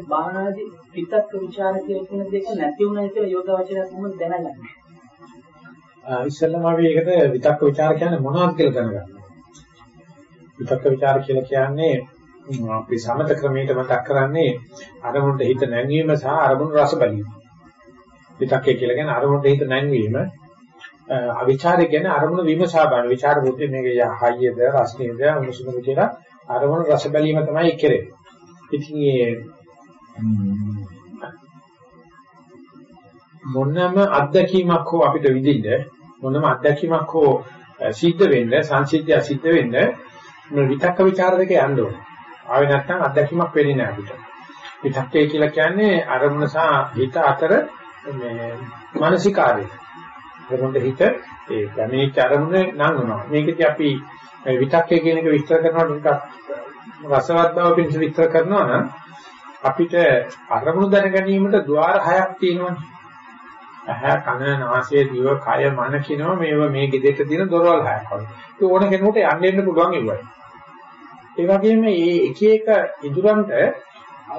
මේ භාවනාදී පිටත් ਵਿਚාර කියන දෙක නැති වුණා කියලා යෝගාවචරය කොහොමද දැනගන්නේ? ඉස්සෙල්ලාම අපි ඒකට විතක්ක ਵਿਚාර කියන්නේ මොනවද කියලා දැනගන්නවා. විතක්ක ਵਿਚාර කියලා කියන්නේ අපි සමත ක්‍රමයට මතක් කරන්නේ අරමුණට හිත නැංවීම සහ අරමුණු රස බලීම. විතක්කය කියලා කියන්නේ අරමුණට හිත නැංවීම අවිචාරය කියන්නේ අරමුණ විමසා බලන විචාර බුද්ධි මේක යහයියද රසනේද අනුසුමද කියලා අරමුණ රස බැලීම තමයි කෙරෙන්නේ. ඉතින් මේ මොනම අත්දැකීමක් හෝ අපිට විඳින්න මොනම අත්දැකීමක් හෝ සිද්ධ වෙන්න සංසිද්ධිය සිද්ධ වෙන්න මේ විතක්ක ਵਿਚාර දෙක යන්න ඕනේ. ආවේ නැත්නම් අත්දැකීමක් වෙන්නේ නැහැ අපිට. විතක්කේ කියලා කියන්නේ අරමුණ සහ හිත අතර මේ මානසිකාරය. අරමුණට හිත ඒ ගැමීච්ච අරමුණ නංගනවා. මේකදී අපි විතක්කේ කියන එක විස්තර කරනකොට ටිකක් රසවත් බව පිණිස විස්තර කරනවා නම් අපිට අරමුණු දැන ගැනීමට ద్వාර හයක් තියෙනවනේ. ඇහැ කන නාසය දිව කය මන කියනවා මේව මේ ගෙදෙට තියෙන දොරවල් හයක් වගේ. ඒ ඕන කෙනෙකුට යන්න එන්න පුළුවන් ඒවයි. ඒ වගේම මේ එක එක ඉදුරන්ට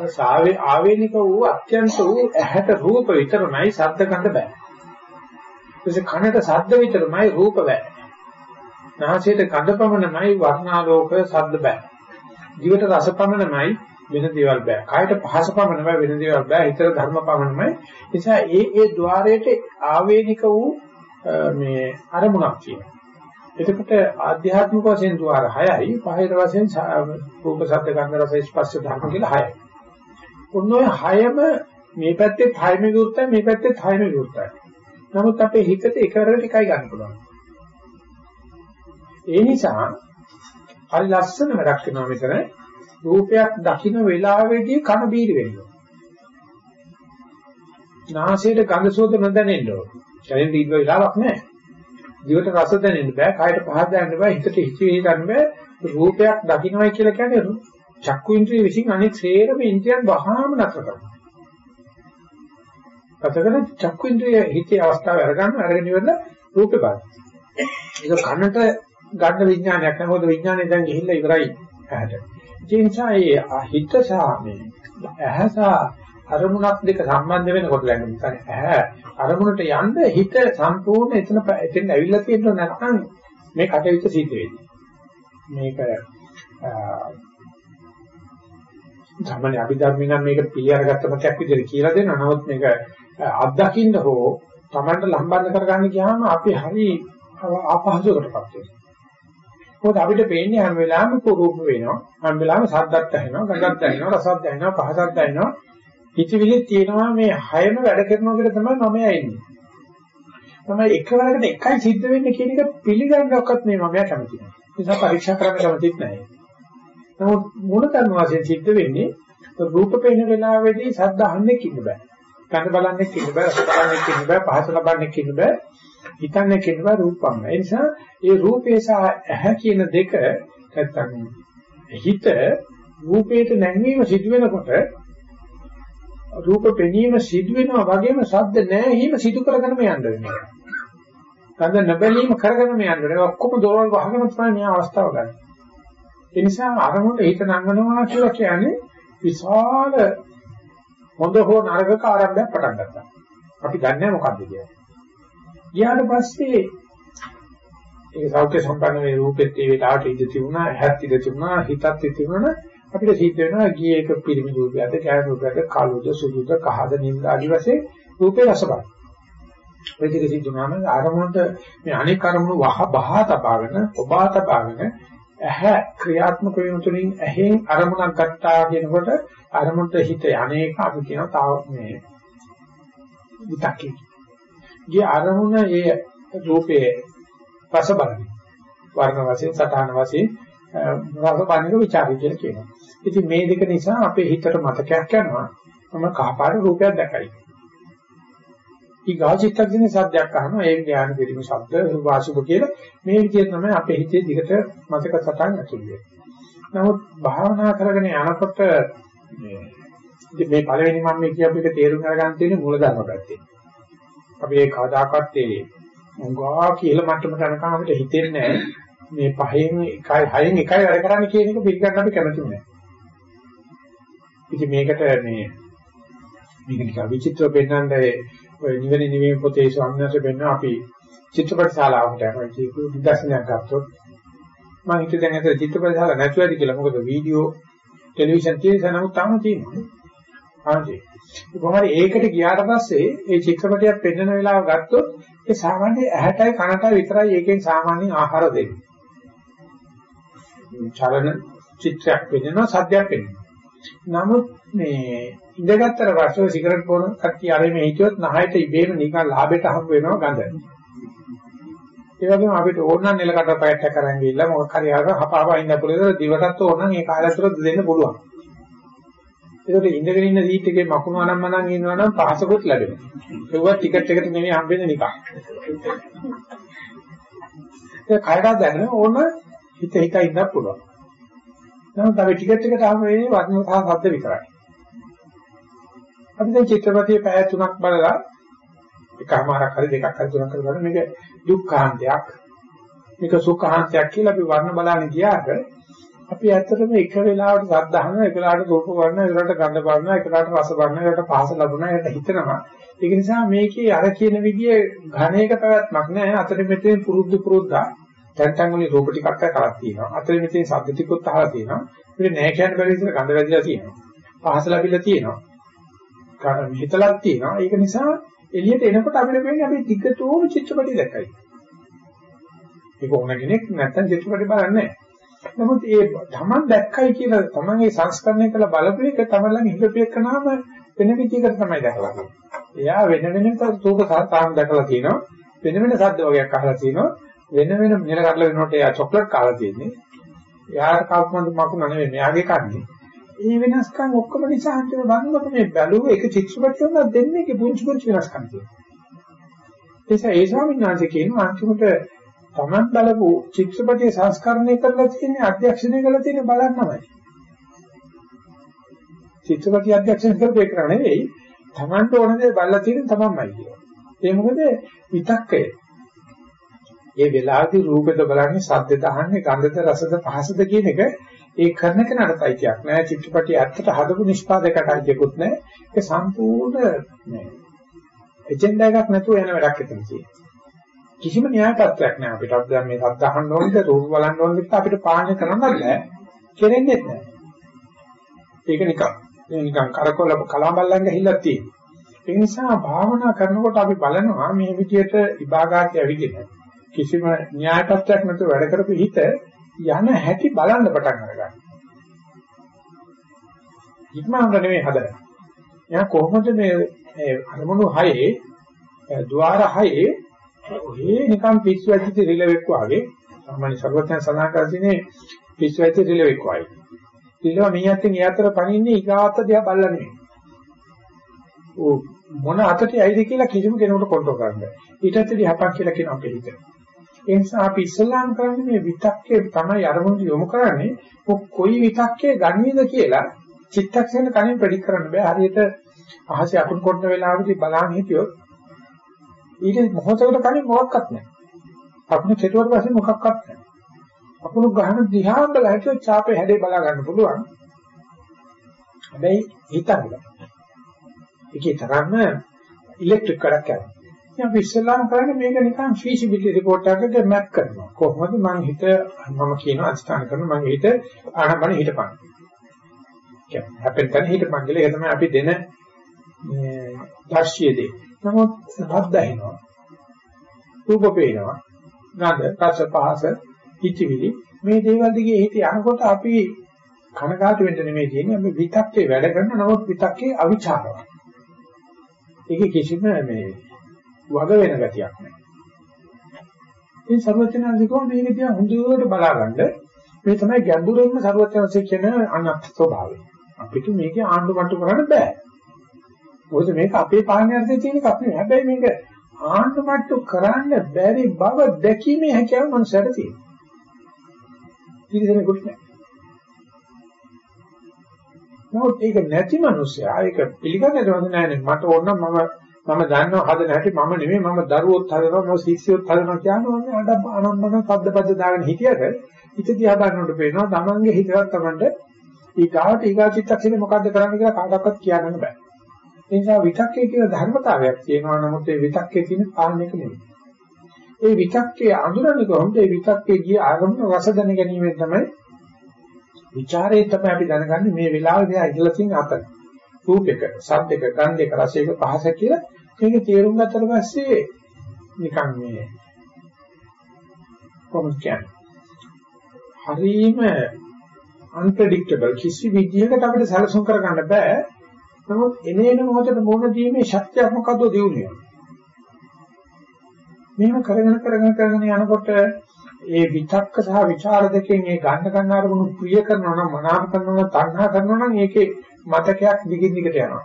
සාවේ ආවේනික වූ අත්‍යන්ත වූ ඇහැට රූප විතරමයි ශබ්ද ගන්න බෑ. ඊට කනට ශබ්ද විතරමයි රූප බෑ. නාසයට ගඳ පමණමයි වර්ණාලෝක ශබ්ද බෑ. දිවට රස පමණමයි වෙන දේවල් බෑ. කායට පහස පමණමයි වෙන දේවල් බෑ. ඊතර ධර්ම පමණමයි. නිසා ඒ ඒ ద్వාරයට ආවේනික වූ මේ අරමුණක් කියනවා. එතකොට ආධ්‍යාත්මික වශයෙන් ద్వාර 6යි, බාහිර වශයෙන් රූප, ශබ්ද, ගන්ධ, රස, ස්පර්ශ ධර්ම කියලා 6යි. ඔන්න ඔය 6ම මේ පැත්තේ 6ම විරුද්ධයි, මේ පැත්තේ 6ම විරුද්ධයි. නමුත් අපේ හිතට එකවරට එකයි ගන්න පුළුවන්. ඒ නිසා හරි ලස්සන වැඩක් වෙනවා මෙතන. රූපයක් දකින්න වෙලාවේදී කන බීරි වෙනවා. නාසයට ගඳ සුවඳ නොදැනෙන්න ඕන. දැනෙන්න ඉන්න වෙලාවක් නැහැ. දිවට රස දැනෙන්න බෑ, කයට පහස දැනෙන්න බෑ, හිතට හිතේ ගන්න බෑ. රූපයක් දකින්නයි කියලා කියන්නේ චක්කු ඉන්ද්‍රිය විසින් අනෙක් සේරම ඉන්ද්‍රියන් වහාම නතර කරනවා. අතකන චක්කු ඉන්ද්‍රිය හිතේ අවස්ථාව අරගන්න අරගෙන ඉවරලා රූපේ බලන්න. ඒක කනට ගන්න විඥානයක් නෑ මොකද විඥානේ දැන් ගිහිල්ලා ඉවරයි ඇහැට. ඒ නිසා ඒ හිත සහ මේ ඇහැ සහ අරමුණක් දෙක සම්බන්ධ වෙනකොට දැන් නිකන් ඇහැ අරමුණට යන්න හිත සම්පූර්ණ එතන එතෙන් ඇවිල්ලා තියෙන්න නැත්නම් මේ කටයුත්ත සිද්ධ වෙන්නේ. මේක සාමාන්‍ය අභිධර්මී නම් මේක පිළිඅරගත්ත මතයක් විදිහට කියලා දෙනවා. නමුත් මේක අත්දකින්න හෝ Tamanට ලම්බන්න කරගන්න ගියාම අපි හරි අපහසුකටපත් වෙනවා. මොකද අපිට පේන්නේ හැම වෙලාවෙම රූප වෙනවා. හැම වෙලාවෙම ශබ්දත් ඇහෙනවා, ගඳත් ඇහෙනවා, රසත් ඇහෙනවා, පහසත් ඇහෙනවා. හිතවිලි තියෙනවා මේ හයම වැඩ කරනවා කියලා තමයි මම යන්නේ. තමයි එකවරකට එකයි සිද්ධ වෙන්නේ කියන එක පිළිගන්නවක්වත් මේ මම කැමති නැහැ. ඒ නිසා පරීක්ෂා කරන්න කැමතිත් නැහැ. නමුත් මොන කර්ම වශයෙන් සිද්ධ වෙන්නේ රූප පේන වෙලාවේදී ශබ්ද අහන්නේ කින්න බෑ. කන බලන්නේ කින්න බෑ, රස බලන්නේ කින්න බෑ, පහස ලබන්නේ කින්න බෑ. හිතන්නේ කියනවා රූපං. ඒ නිසා ඒ රූපේ සහ ඇහැ කියන දෙක නැත්තම් හිත රූපේට නැංවීම සිදු වෙනකොට රූප පෙනීම සිදු වෙනවා වගේම ශබ්ද නැහිම සිදු කරගෙන යන්න වෙනවා. ගඳ නොබැලීම කරගෙන යන්න වෙනවා. ඔක්කොම දොරවල් වහගෙන තමයි මේ අවස්ථාව ගන්න. ඒ නිසා අරමුණට හිත නංගනවා කියලා කියන්නේ විශාල හොඳ හෝ නරක ආරම්භයක් පටන් ගන්නවා. අපි දන්නේ මොකද්ද කියන්නේ. ගියාට පස්සේ ඒ සෞඛ්‍ය සම්පන්න මේ රූපෙත් ඒ වෙලාවට ඉඳ තිබුණා, ඇහත් ඉඳ තිබුණා, හිතත් ඉඳ තිබුණා අපිට සිද්ධ වෙනවා ගියේ එක පිරිමි රූපයක්ද, කෑම රූපයක්ද, කළුද, සුදුද, කහද, නිල්ද ආදි වශයෙන් රූපේ රස බලන. ඔය දෙක සිද්ධ වුණාම අරමුණට මේ අනෙක් අරමුණු වහ බහා තබාගෙන, ඔබා තබාගෙන ඇහැ ක්‍රියාත්මක වීම තුළින් ඇහෙන් අරමුණක් ගත්තා කියනකොට අරමුණට හිත අනේක අපි කියනවා තාව මේ විතක්කේ ගිය අරමුණ ඒ රූපයේ රස බලන වර්ණ වශයෙන් සටහන වශයෙන් රස බලනක ਵਿਚාරය කියලා කියනවා. ඉතින් මේ දෙක නිසා අපේ හිතට මතකයක් යනවා මම කහපාට රූපයක් දැකයි. ඊගාචිත්තකින් සද්දයක් අහනවා ඒ ඥාන පිළිම ශබ්ද වාසුක කියලා මේ විදිහට තමයි අපේ හිතේ දිගට මතක සටහන් ඇතුළේ. නමුත් භාවනා කරගෙන යනකොට මේ මේ පළවෙනි මම මේ කියපු එක තේරුම් අරගන්න තියෙන්නේ මූලධර්ම පැත්තේ. අපි ඒ කවදාකවත් ඒ උංගා කියලා මට්ටමට යනකම් අපිට හිතෙන්නේ මේ පහෙන් එකයි හයෙන් එකයි වැඩ කරන්න කියන එක පිළිගන්න අපි කැමති නෑ. ඉතින් මේකට මේ මේක නිකන් විචිත්‍රව පෙන්නන්නේ ඔය නිවෙන නිවීම පොතේ ස්වාමීන් වෙන්න අපි චිත්‍රපට ශාලාවකට යනවා කියපු නිදර්ශනයක් ගත්තොත් මම හිතුවේ දැන් අතර චිත්‍රපට ශාලා නැතුවද කියලා මොකද වීඩියෝ ටෙලිවිෂන් තියෙන නමුත් තාම තියෙනවා. ආන්ජේ. කොහොමද ඒකට ගියාට පස්සේ ඒ චිත්‍රපටයක් පෙන්වන වෙලාව ගත්තොත් ඒ සාමාන්‍ය ඇහැටයි කනටයි විතරයි ඒකෙන් සාමාන්‍ය ආහාර දෙන්නේ. චලන චිත්‍රයක් පෙන්වනවා සද්දයක් පෙන්වනවා. නමුත් මේ ඉඳගත්තර පස්සේ සිගරට් බොන කට්ටිය අර මේ හිටියොත් නහයට ඉබේම නිකන් ලාභයට හම්බ වෙනවා ගඳ. ඒ වගේම අපිට ඕන නම් නෙලකට පැයක් කරන් ගිහිල්ලා මොකක් හරි අර හපාවා ඉන්න පුළුවන් දිවටත් ඕන නම් ඒ කාලය තුර දෙන්න පුළුවන්. ඒකට ඉඳගෙන ඉන්න සීට් එකේ මකුණු අනම්මනම් ඉන්නවනම් පහසකුත් ලැබෙනවා. ඒවත් ටිකට් එකට නෙමෙයි හම්බෙන්නේ නිකන්. ඒ කයඩා දැනන ඕන හිත හිත ඉන්න පුළුවන්. නමුත් අපි ටිකට් එකට ආව වෙන්නේ වර්ණ සහ ශබ්ද විතරයි. අපි දැන් චිත්‍රපටයේ පැය තුනක් බලලා එකමාරක් හරි දෙකක් හරි තුනක් හරි බලන මේක දුක්ඛාන්තයක් මේක සුඛාන්තයක් කියලා අපි වර්ණ බලන්න ගියාට අපි ඇත්තටම එක වෙලාවට සද්ධාහන එක වෙලාවට රූප වර්ණ එක වෙලාවට ගන්ධ වර්ණ එක වෙලාවට රස වර්ණ එක වෙලාවට පහස ලැබුණා ඒකට හිතනවා. ඒක නිසා මේකේ අර කියන විදිහේ ඝණයක පැවැත්මක් නැහැ. අතර මෙතෙන් පුරුදු පුරුද්දා දැන් තන් වලින් රූප ටිකක් කරලා තියෙනවා. අතර මෙතෙන් ශබ්ද ටිකක් අහලා තියෙනවා. ඒක නෑ කියන්න බැරි විදිහට ගඳ වැදිලා තියෙනවා. පහස ලැබිලා තියෙනවා. හිතලක් තියෙනවා. ඒක නිසා එළියට එනකොට අපිට වෙන්නේ අපි ටිකටෝම චිත්‍රපටි දැක්කයි. ඒක ඕන කෙනෙක් නැත්තම් චිත්‍රපටි බලන්නේ නැහැ. නමුත් ඒ තමන් දැක්කයි කියලා තමන්ගේ සංස්කරණය කළ බලපු එක තමන් හිතපේකනම වෙන විදිහකට තමයි දැකලා තියෙන්නේ. එයා වෙන වෙන රූප සාතාන් දැකලා තියෙනවා. වෙන වෙන ශබ්ද වර්ගයක් අහලා තියෙනවා. වෙන වෙන නිල කඩලා වෙනකොට එයා චොක්ලට් කාලා තියෙන්නේ. එයාට කවුරුන්ද මකුණ නෙවෙයි මෙයාගේ කන්නේ. මේ වෙනස්කම් ඔක්කොම නිසා හිතන බලනකොට මේ බැලුව එක චිත්‍රපටයක් වුණා දෙන්නේ පුංචි පුංචි වෙනස්කම් තියෙනවා. ඒ ස්වාමීන් වහන්සේ කියනවා අන්තිමට Taman බලපු චිත්‍රපටයේ සංස්කරණය කරලා තියෙන අධ්‍යක්ෂණය කරලා තියෙන බලන්නමයි. චිත්‍රපටි අධ්‍යක්ෂණය කරපේ කරා නෙවෙයි Tamanට ඕන දේ බලලා තියෙන තමන්මයි කියනවා. ඒ මොකද විතක්කය. ඒ වෙලාවේදී රූපෙද බලන්නේ සද්දෙද අහන්නේ ගන්ධද රසද පහසද කියන එක ඒ කරන කෙනාට අයිතියක් නෑ චිත්‍රපටි ඇත්තට හදපු නිෂ්පාදකකට අයිතියකුත් නෑ ඒක සම්පූර්ණ නෑ එජෙන්ඩා එකක් නැතුව යන වැඩක් එතන තියෙනවා කිසිම න්‍යාය පත්‍රයක් නෑ අපිට. අපි දැන් මේ සද්ද අහන්න ඕනද, රූප බලන්න ඕනද අපිට පාලනය කරන්නත් බෑ. කෙරෙන්නේ නැහැ. ඒක නිකන්. මේ නිකන් කරකොල කලබල්ලන් ගහිල්ලක් තියෙනවා. ඒ නිසා භාවනා කරනකොට අපි බලනවා මේ විදියට විභාගාට ඇවිදින කිසිම න්‍යාය පත්‍රයක් නැතුව වැඩ කරපු හිත යන හැටි බලන්න පටන් අරගන්න. ඉක්මනට නෙමෙයි හදන්නේ. එයා කොහොමද මේ අරමුණු හයේ ద్వාර හයේ ඔහේ නිකන් පිස්සු ඇතිති රිලෙවෙක් වාගේ සාමාන්‍ය සර්වඥයන් සඳහන් කරන්නේ පිස්සු ඇති රිලෙවෙක් වාගේ. රිලෙව මීයත්ෙන් යාතර පණින්නේ ඊගාත දිහා බලලා නෙමෙයි. ඕ මොන අතට ඇයිද කියලා කිසිම කෙනෙකුට කොන්ට්‍රෝල් කරන්න බෑ. ඊටත් දිහාපක් කියලා කියන අපේ හිත. ඒ නිසා අපි ඉස්සල්ලාම් කරන්නේ මේ විතක්කේ තමයි අරමුණු යොමු කරන්නේ. කොයි විතක්කේ ගන්නේද කියලා චිත්තක්ෂණ කණින් ප්‍රෙඩික් කරන්න බෑ. හරියට අහසේ අකුණු කොටන වෙලාවදී බලන් හිටියොත් ඊට මොහොතකට කලින් මොකක්වත් නැහැ. අපිට කෙටුවට පස්සේ මොකක්වත් නැහැ. අපුණු ගහන දිහා බලලා හිතුව චාපේ හැඩේ බලා ගන්න පුළුවන්. හැබැයි හිතන්න. ඒකේ තරම්ම ඉලෙක්ට්‍රික් කරක් කරනවා. ඉතින් අපි ඉස්සෙල්ලාම කරන්නේ මේක නිකන් feasibility report එකකට මැප් කරනවා. කොහොමද මම හිත මම කියනවා අධිෂ්ඨාන කරනවා මම හිත ආනපන හිතපන්. කියන්නේ හැපෙන් තන හිතපන් කියලා ඒ තමයි අපි දෙන මේ දර්ශියදී. නමුත් ශබ්ද ඇහෙනවා. රූප පේනවා. ගඳ, රස, පහස, කිචිවිලි මේ දේවල් දිගේ හිත යනකොට අපි කනගාටු වෙන්න නෙමෙයි කියන්නේ අපි විතක්කේ වැඩ කරන නමුත් විතක්කේ අවිචාරව. ඒකේ කිසිම මේ වග වෙන ගතියක් නැහැ. මේ සර්වඥාන්සිකෝ මේ විදිය හොඳට බලාගන්න මේ තමයි ගැඹුරින්ම සර්වඥාන්සික කියන අනත් ස්වභාවය. අපිට මේකේ ආණ්ඩු මට්ටු කරන්න බෑ. මොකද මේක අපේ පාලනයර්ථයේ තියෙන එකක් නෙවෙයි. හැබැයි මේක ආන්තමට්ටු කරන්න බැරි බව දැකීමේ හැකියාව මනුස්සයට තියෙනවා. කිසිසෙනෙකුට නැහැ. නමුත් ඒක නැති මිනිස්සයා ඒක පිළිගන්නේ නැහැ මට ඕන මම මම දන්නවා හදන හැටි මම නෙමෙයි මම දරුවොත් හදනවා මම ශිෂ්‍යයොත් හදනවා කියන්නේ අඬ අනම්මන පද්ද පද්ද දාගෙන හිටියට හිත දිහා බලනකොට පේනවා තමන්ගේ හිතවත් තමන්ට ඊගාවට ඊගාචිත්තක්ෂණය මොකද්ද කරන්න කියලා කාටවත් කියන්න බෑ. ඒ නිසා විතක්කේ කියන ධර්මතාවයක් තියෙනවා නමුත් ඒ විතක්කේ තියෙන පාලනයක නෙමෙයි. ඒ විතක්කේ අඳුරන්නේ කොහොමද? ඒ විතක්කේ ගිය ආගමන රස දැන ගැනීමෙන් තමයි ਵਿਚාරයෙන් තමයි අපි දැනගන්නේ මේ වෙලාවේ දෙයා ඉඳලා තියෙන අතන. රූපයක, ශබ්දයක, ගන්ධයක, රසයක, පහසක කියලා මේක තේරුම් ගත්තට පස්සේ නිකන් මේ කොහොමද කියන්නේ? හරීම unpredictable කිසි විදිහකට අපිට සැලසුම් කරගන්න බෑ. නමුත් එනේන මොහොතේ මොන දීමේ ශක්තියක් මොකද්ද දියුනේ. මේව කරගෙන කරගෙන කරගෙන යනකොට ඒ විතක්ක සහ ਵਿਚාර දෙකෙන් ඒ ගන්න ගන්න අරමුණු ප්‍රිය කරනවා නම් මනාප කරනවා නම් තණ්හා කරනවා නම් ඒකේ මතකයක් දිගින් දිගට යනවා.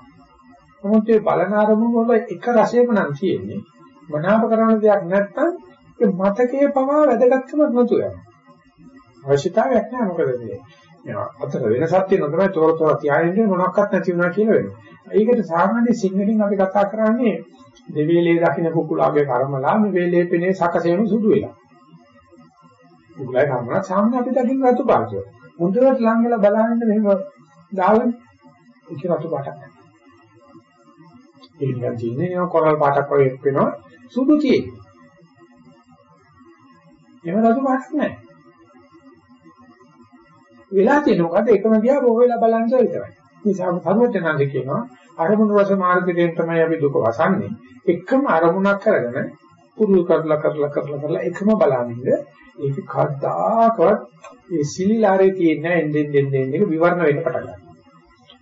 නමුත් මේ බලන අරමුණු වල එක රසයක නම් තියෙන්නේ මනාප කරන දෙයක් නැත්නම් ඒ මතකයේ පවා වැදගත්කමක් නැතු වෙනවා. අවශ්‍යතාවයක් නැහැ මොකද මේ. මේවා අතර වෙනසක් තියෙනවා තමයි තොර තොර තියාගෙන මොනක්වත් නැති වුණා කියලා වෙනවා. ඒකට සාමාන්‍ය සිංහලෙන් අපි කතා කරන්නේ දෙවිලේ දකින්න කුකුලාගේ කර්මලා මේ වේලේ පෙනේ සකසේම සුදු වෙලා. කුකුලයි කර්මලා සාමාන්‍ය අපි දකින්න රතු පාටය. මුදුරට ලං වෙලා බලහින්න මෙහෙම දාගෙන ඒක රතු පාටක් නැහැ. ඒක නිකන් තියෙන්නේ නෝ කොරල් පාටක් වගේ වෙනවා සුදු තියෙන්නේ. එහෙම රතු පාටක් නැහැ. වෙලා තියෙන මොකද එකම දිහා බොහෝ වෙලා බලන්න විතරයි. නිසා සර්වඥාන්ද කියනවා අරමුණු රස මාර්ගයෙන් තමයි අපි දුක වසන්නේ. එකම අරමුණක් කරගෙන පුරුදු කරලා කරලා කරලා කරලා එකම බලනින්ද ඒක කද්දාකවත් ඒ සිලිලාරේ තියෙන එන්නෙන් එන්නෙන් එක විවරණ වෙන්න පටන් ගන්නවා.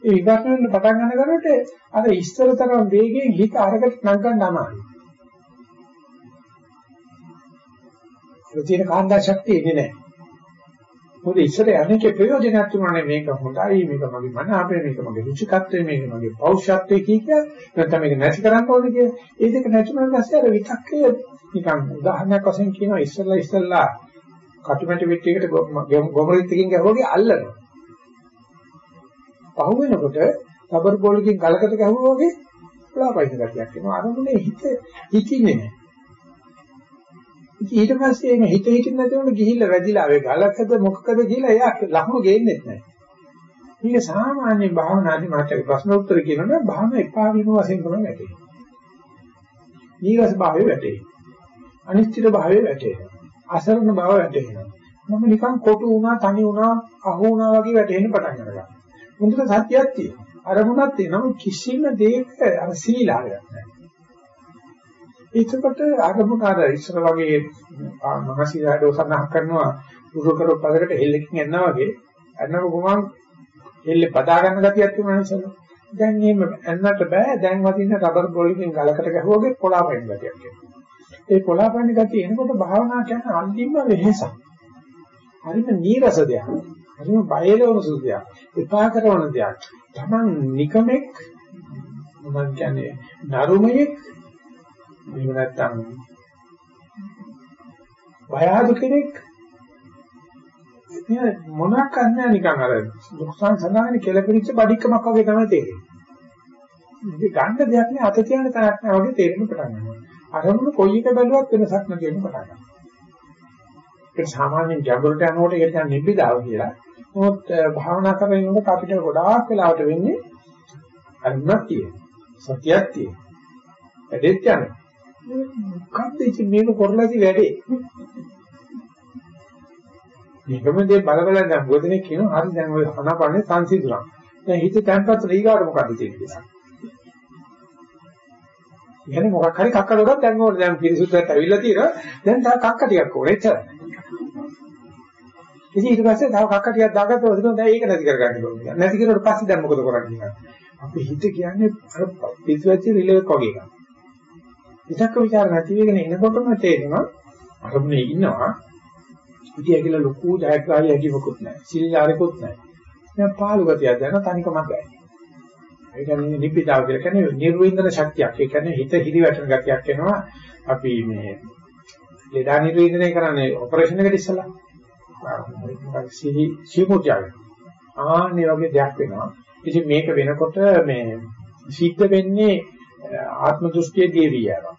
ඒ විවරණ වෙන්න පටන් ගන්නකොට අර ඉස්තරතරම් වේගයෙන් හිත අරකට නංගන්න අමාරුයි. ඒ තියෙන කාන්දා ශක්තිය එන්නේ නැහැ. මොකද ඉස්සර යන්නේක ප්‍රයෝජනයක් තුනනේ මේක හොඳයි මේක මගේ මන අපේ මේක මගේ රුචිකත්වය මේක මගේ පෞෂත්වය කිය නැත්නම් මේක නැති කරන්න ඕනේ කිය. ඒ දෙක නැතුනම පස්සේ අර විතක්කය නිකන් උදාහරණයක් වශයෙන් කියනවා ඉස්සල්ලා ඉස්සල්ලා කටුමැටි පිටියකට ගොමරිත් එකකින් ගැහුවාගේ අල්ලනවා. පහු වෙනකොට රබර් බෝලකින් ගලකට ගැහුවා වගේ ලාපයින ගතියක් එනවා. අරමුණේ හිත හිතින්නේ නැහැ. ඊට පස්සේ මේ හිත හිතින් නැතිවෙන්න ගිහිල්ලා වැදිලා ඒ ගලකද මොකකද කියලා එයා ලකුණු ගේන්නේ නැහැ. මේක සාමාන්‍ය භාවනාදී මාතේ ප්‍රශ්න උත්තර කියනවා භාවන එපා වීම වශයෙන් තමයි වැටෙන්නේ. ඊගස් භාවයේ වැටෙන්නේ. අනිශ්චිත භාවයේ වැටෙන්නේ. අසරණ භාවය වැටෙනවා. මම නිකන් කොටු වුණා, තනි වුණා, අහු වුණා වගේ වැටෙන්න පටන් ගන්නවා. මුදුට සත්‍යයක් තියෙනවා. අරමුණක් තියෙනවා. කිසිම දෙයක අර සීලාවක් නැහැ. එතකොට අරමුණ අර ඉස්සර වගේ මහසීලාට උසන්නක් කරනවා දුරු කරපු පදකට හෙල්ලකින් යනවා වගේ අන්නක ගමන් හෙල්ලේ පදා ගන්න ගතියක් තියෙනවා නේද? දැන් එහෙම ඇන්නට බෑ දැන් වදින්න රබර් බෝලකින් ගලකට ගැහුවගේ කොලාපෙන් ගතියක් එනවා. ඒ කොලාපෙන් ගතිය එනකොට භාවනා කරන අන්තිම වෙහෙසක්. හරිම නීරස දෙයක්. හරිම බයලවන සුදුයක්. එපා කරන දෙයක්. Taman නිකමෙක් මම කියන්නේ නරුමයෙක් එහෙම නැත්නම් බය ආදු කෙනෙක් ඉතින් මොනක් කරන්නේ නිකන් අර දුක්සන් සඳහන් කෙලපිරිච්ච බඩික්කමක් වගේ තමයි තේරෙන්නේ. ඉතින් ගන්න දෙයක් නෑ අත තියන්න තරක් නෑ වගේ තේරෙන්න පටන් ගන්නවා. අරමුණු කොයි එක බැලුවත් වෙනසක් නැති වෙන්න පටන් ගන්නවා. ඒක සාමාන්‍යයෙන් ගැඹුරට යනකොට ඒක කියන්නේ නිබ්බිදාව කියලා. නමුත් භාවනා කරනකොට අපිට ගොඩාක් වෙලාවට වෙන්නේ අරුණක් තියෙනවා. සතියක් තියෙනවා. වැඩෙත් යනවා. මොකද්ද ඉතින් මේක කරලාදී වැඩේ? මේකම දේ බල බල දැන් ගොඩනේ කියනවා හරි දැන් ඔය හනපන්නේ සංසිඳුණා. දැන් හිත තැන්පත් ඊගාට මොකද්ද තියෙන්නේ කියලා ඉතින් මොකක් හරි කක්ක දොරක් දැන් ඕනේ. දැන් පිරිසුදුට ඇවිල්ලා තියෙනවා. දැන් තව කක්ක ටිකක් ඕනේ. එච්චරයි ඉතින් ඊට පස්සේ තව කක්ක ටිකක් දාගත්තා. ඔතන දැන් ඒක නැති කරගන්න ඕනේ නැති කරුවට පස්සේ දැන් මොකද කරන්නේ අපි හිත කියන්නේ අර පිටුවැච්ච රිලෙව් වගේ එකක්. විතක්ක ਵਿਚාර නැති වෙගෙන එනකොටම තේරෙනවා අරමුණේ ඉන්නවා. ඉතින් ඒකල ලොකු ජයග්‍රහණය හැකියවකුත් නැහැ. සිල්ලාරෙකුත් නැහැ. දැන් පාළු ගතියක් දැන තනිකමක් ගන්න ඒ කියන්නේ නිබ්බිදාව කියලා කියන්නේ නිර්වින්දන ශක්තියක්. ඒ කියන්නේ හිත හිරිවැටෙන ගතියක් එනවා. අපි මේ ලෙඩා නිර්වින්දනය කරන්නේ ඔපරේෂන් එකට ඉස්සලා. සිහි සිමුත්‍යය ආන්නේ වගේ දෙයක් වෙනවා. ඉතින් මේක වෙනකොට මේ සිද්ධ වෙන්නේ ආත්ම දෘෂ්ටියේ දේවි යනවා.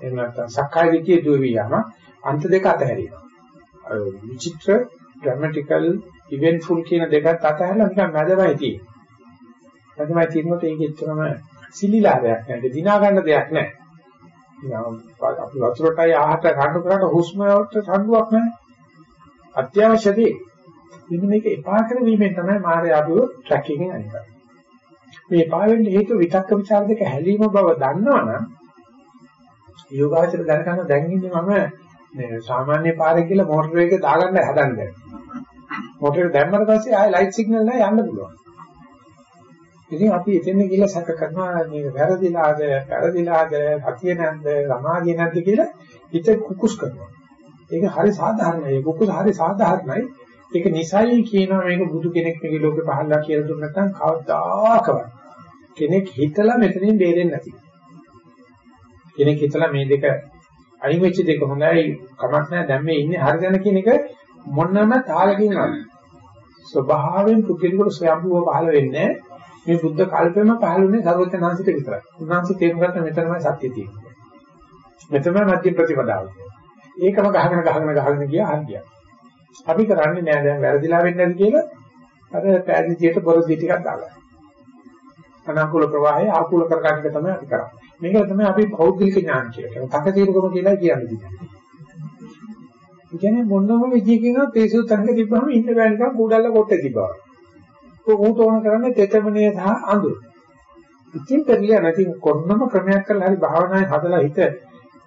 එහෙම නැත්නම් සක්කාය දිට්ඨියේ දේවි යනවා. අන්ත දෙක අතහැරිනවා. විචිත්‍ර ඩ්‍රැමැටිකල් ඉවෙන්ට්ෆුල් කියන දෙකත් අතහැරලා නිකන් මැදමයි තියෙන්නේ. මැදමයි තියෙනකොට ඒක එච්චරම සිලිලාරයක් නෑ. ඒක දිනා ගන්න දෙයක් නෑ. අපි වතුරටයි ආහත කන්න කරාට හුස්ම වලට සම්ඩුවක් නෑ. අත්‍යවශ්‍ය දේ. මෙන්න මේක එපා කරවීමෙන් තමයි මාය ආපුව ට්‍රැක් එකෙන් අනිත් කරන්නේ. මේ එපා වෙන්න හේතු විතක්ක ਵਿਚාර දෙක හැලීම බව දන්නවනම් යෝගාචර දැනගන්න දැන් ඉන්නේ මම මේ සාමාන්‍ය පාරේ කියලා මෝටර එක දාගන්න හදන්නේ. මෝටර දැම්මට පස්සේ ආයෙ ලයිට් සිග්නල් නැහැ යන්න පුළුවන්. ඉතින් අපි එතෙන් ගිහලා සැක කරනවා මේ වැරදිලාද, වැරදිලාද, සතිය නැද්ද, සමාධිය නැද්ද කියලා හිත කුකුස් කරනවා. ඒක හරි සාධාරණයි. ඒ කුකුස් හරි සාධාරණයි. ඒක නිසයි කියනවා මේක බුදු කෙනෙක් මේ ලෝකේ පහළලා කියලා දුන්න නැත්නම් කවදාකවත් කෙනෙක් හිතලා මෙතනින් බේරෙන්නේ නැති. කෙනෙක් හිතලා මේ දෙක අයින් වෙච්ච දෙක හොඳයි කමක් නැහැ දැන් මේ ඉන්නේ හරියන කියන එක මොනම තාලකින් නෑ. ස්වභාවයෙන් පුදුලිකට ස්වයම්භූව පහළ වෙන්නේ මේ බුද්ධ කල්පෙම පහළුනේ සර්වඥාන්සිට විතරයි. උන්වහන්සේ තේරුම් ගත්ත මෙතනමයි සත්‍ය තියෙන්නේ. මෙතනමයි මධ්‍ය ප්‍රතිපදාව. ඒකම ගහගෙන ගහගෙන ගහගෙන ගියා හරියට. අපි කරන්නේ නෑ දැන් වැරදිලා වෙන්නේ නැති කියලා අර පෑදිතියට බොරදි ටිකක් දාගන්න. අනාකූල ප්‍රවාහය ආකූල කරගන්න එක තමයි අපි කරන්නේ. මේක තමයි අපි පෞද්ගලික ඥාන කියලා කියන්නේ. තකතිරකම කියලා කියන්නේ. ඒ කියන්නේ මොනම විදියකින්වත් තේසු තංග තිබ්බම ඉන්න බෑ නිකන් කුඩල්ල කොට තිබ්බා. උන්ට ඕන කරන්නේ තෙතමනේ සහ අඳුර. ඉතින් පෙරිය නැති කොන්නම ක්‍රමයක් කරලා හරි භාවනාවේ හදලා හිත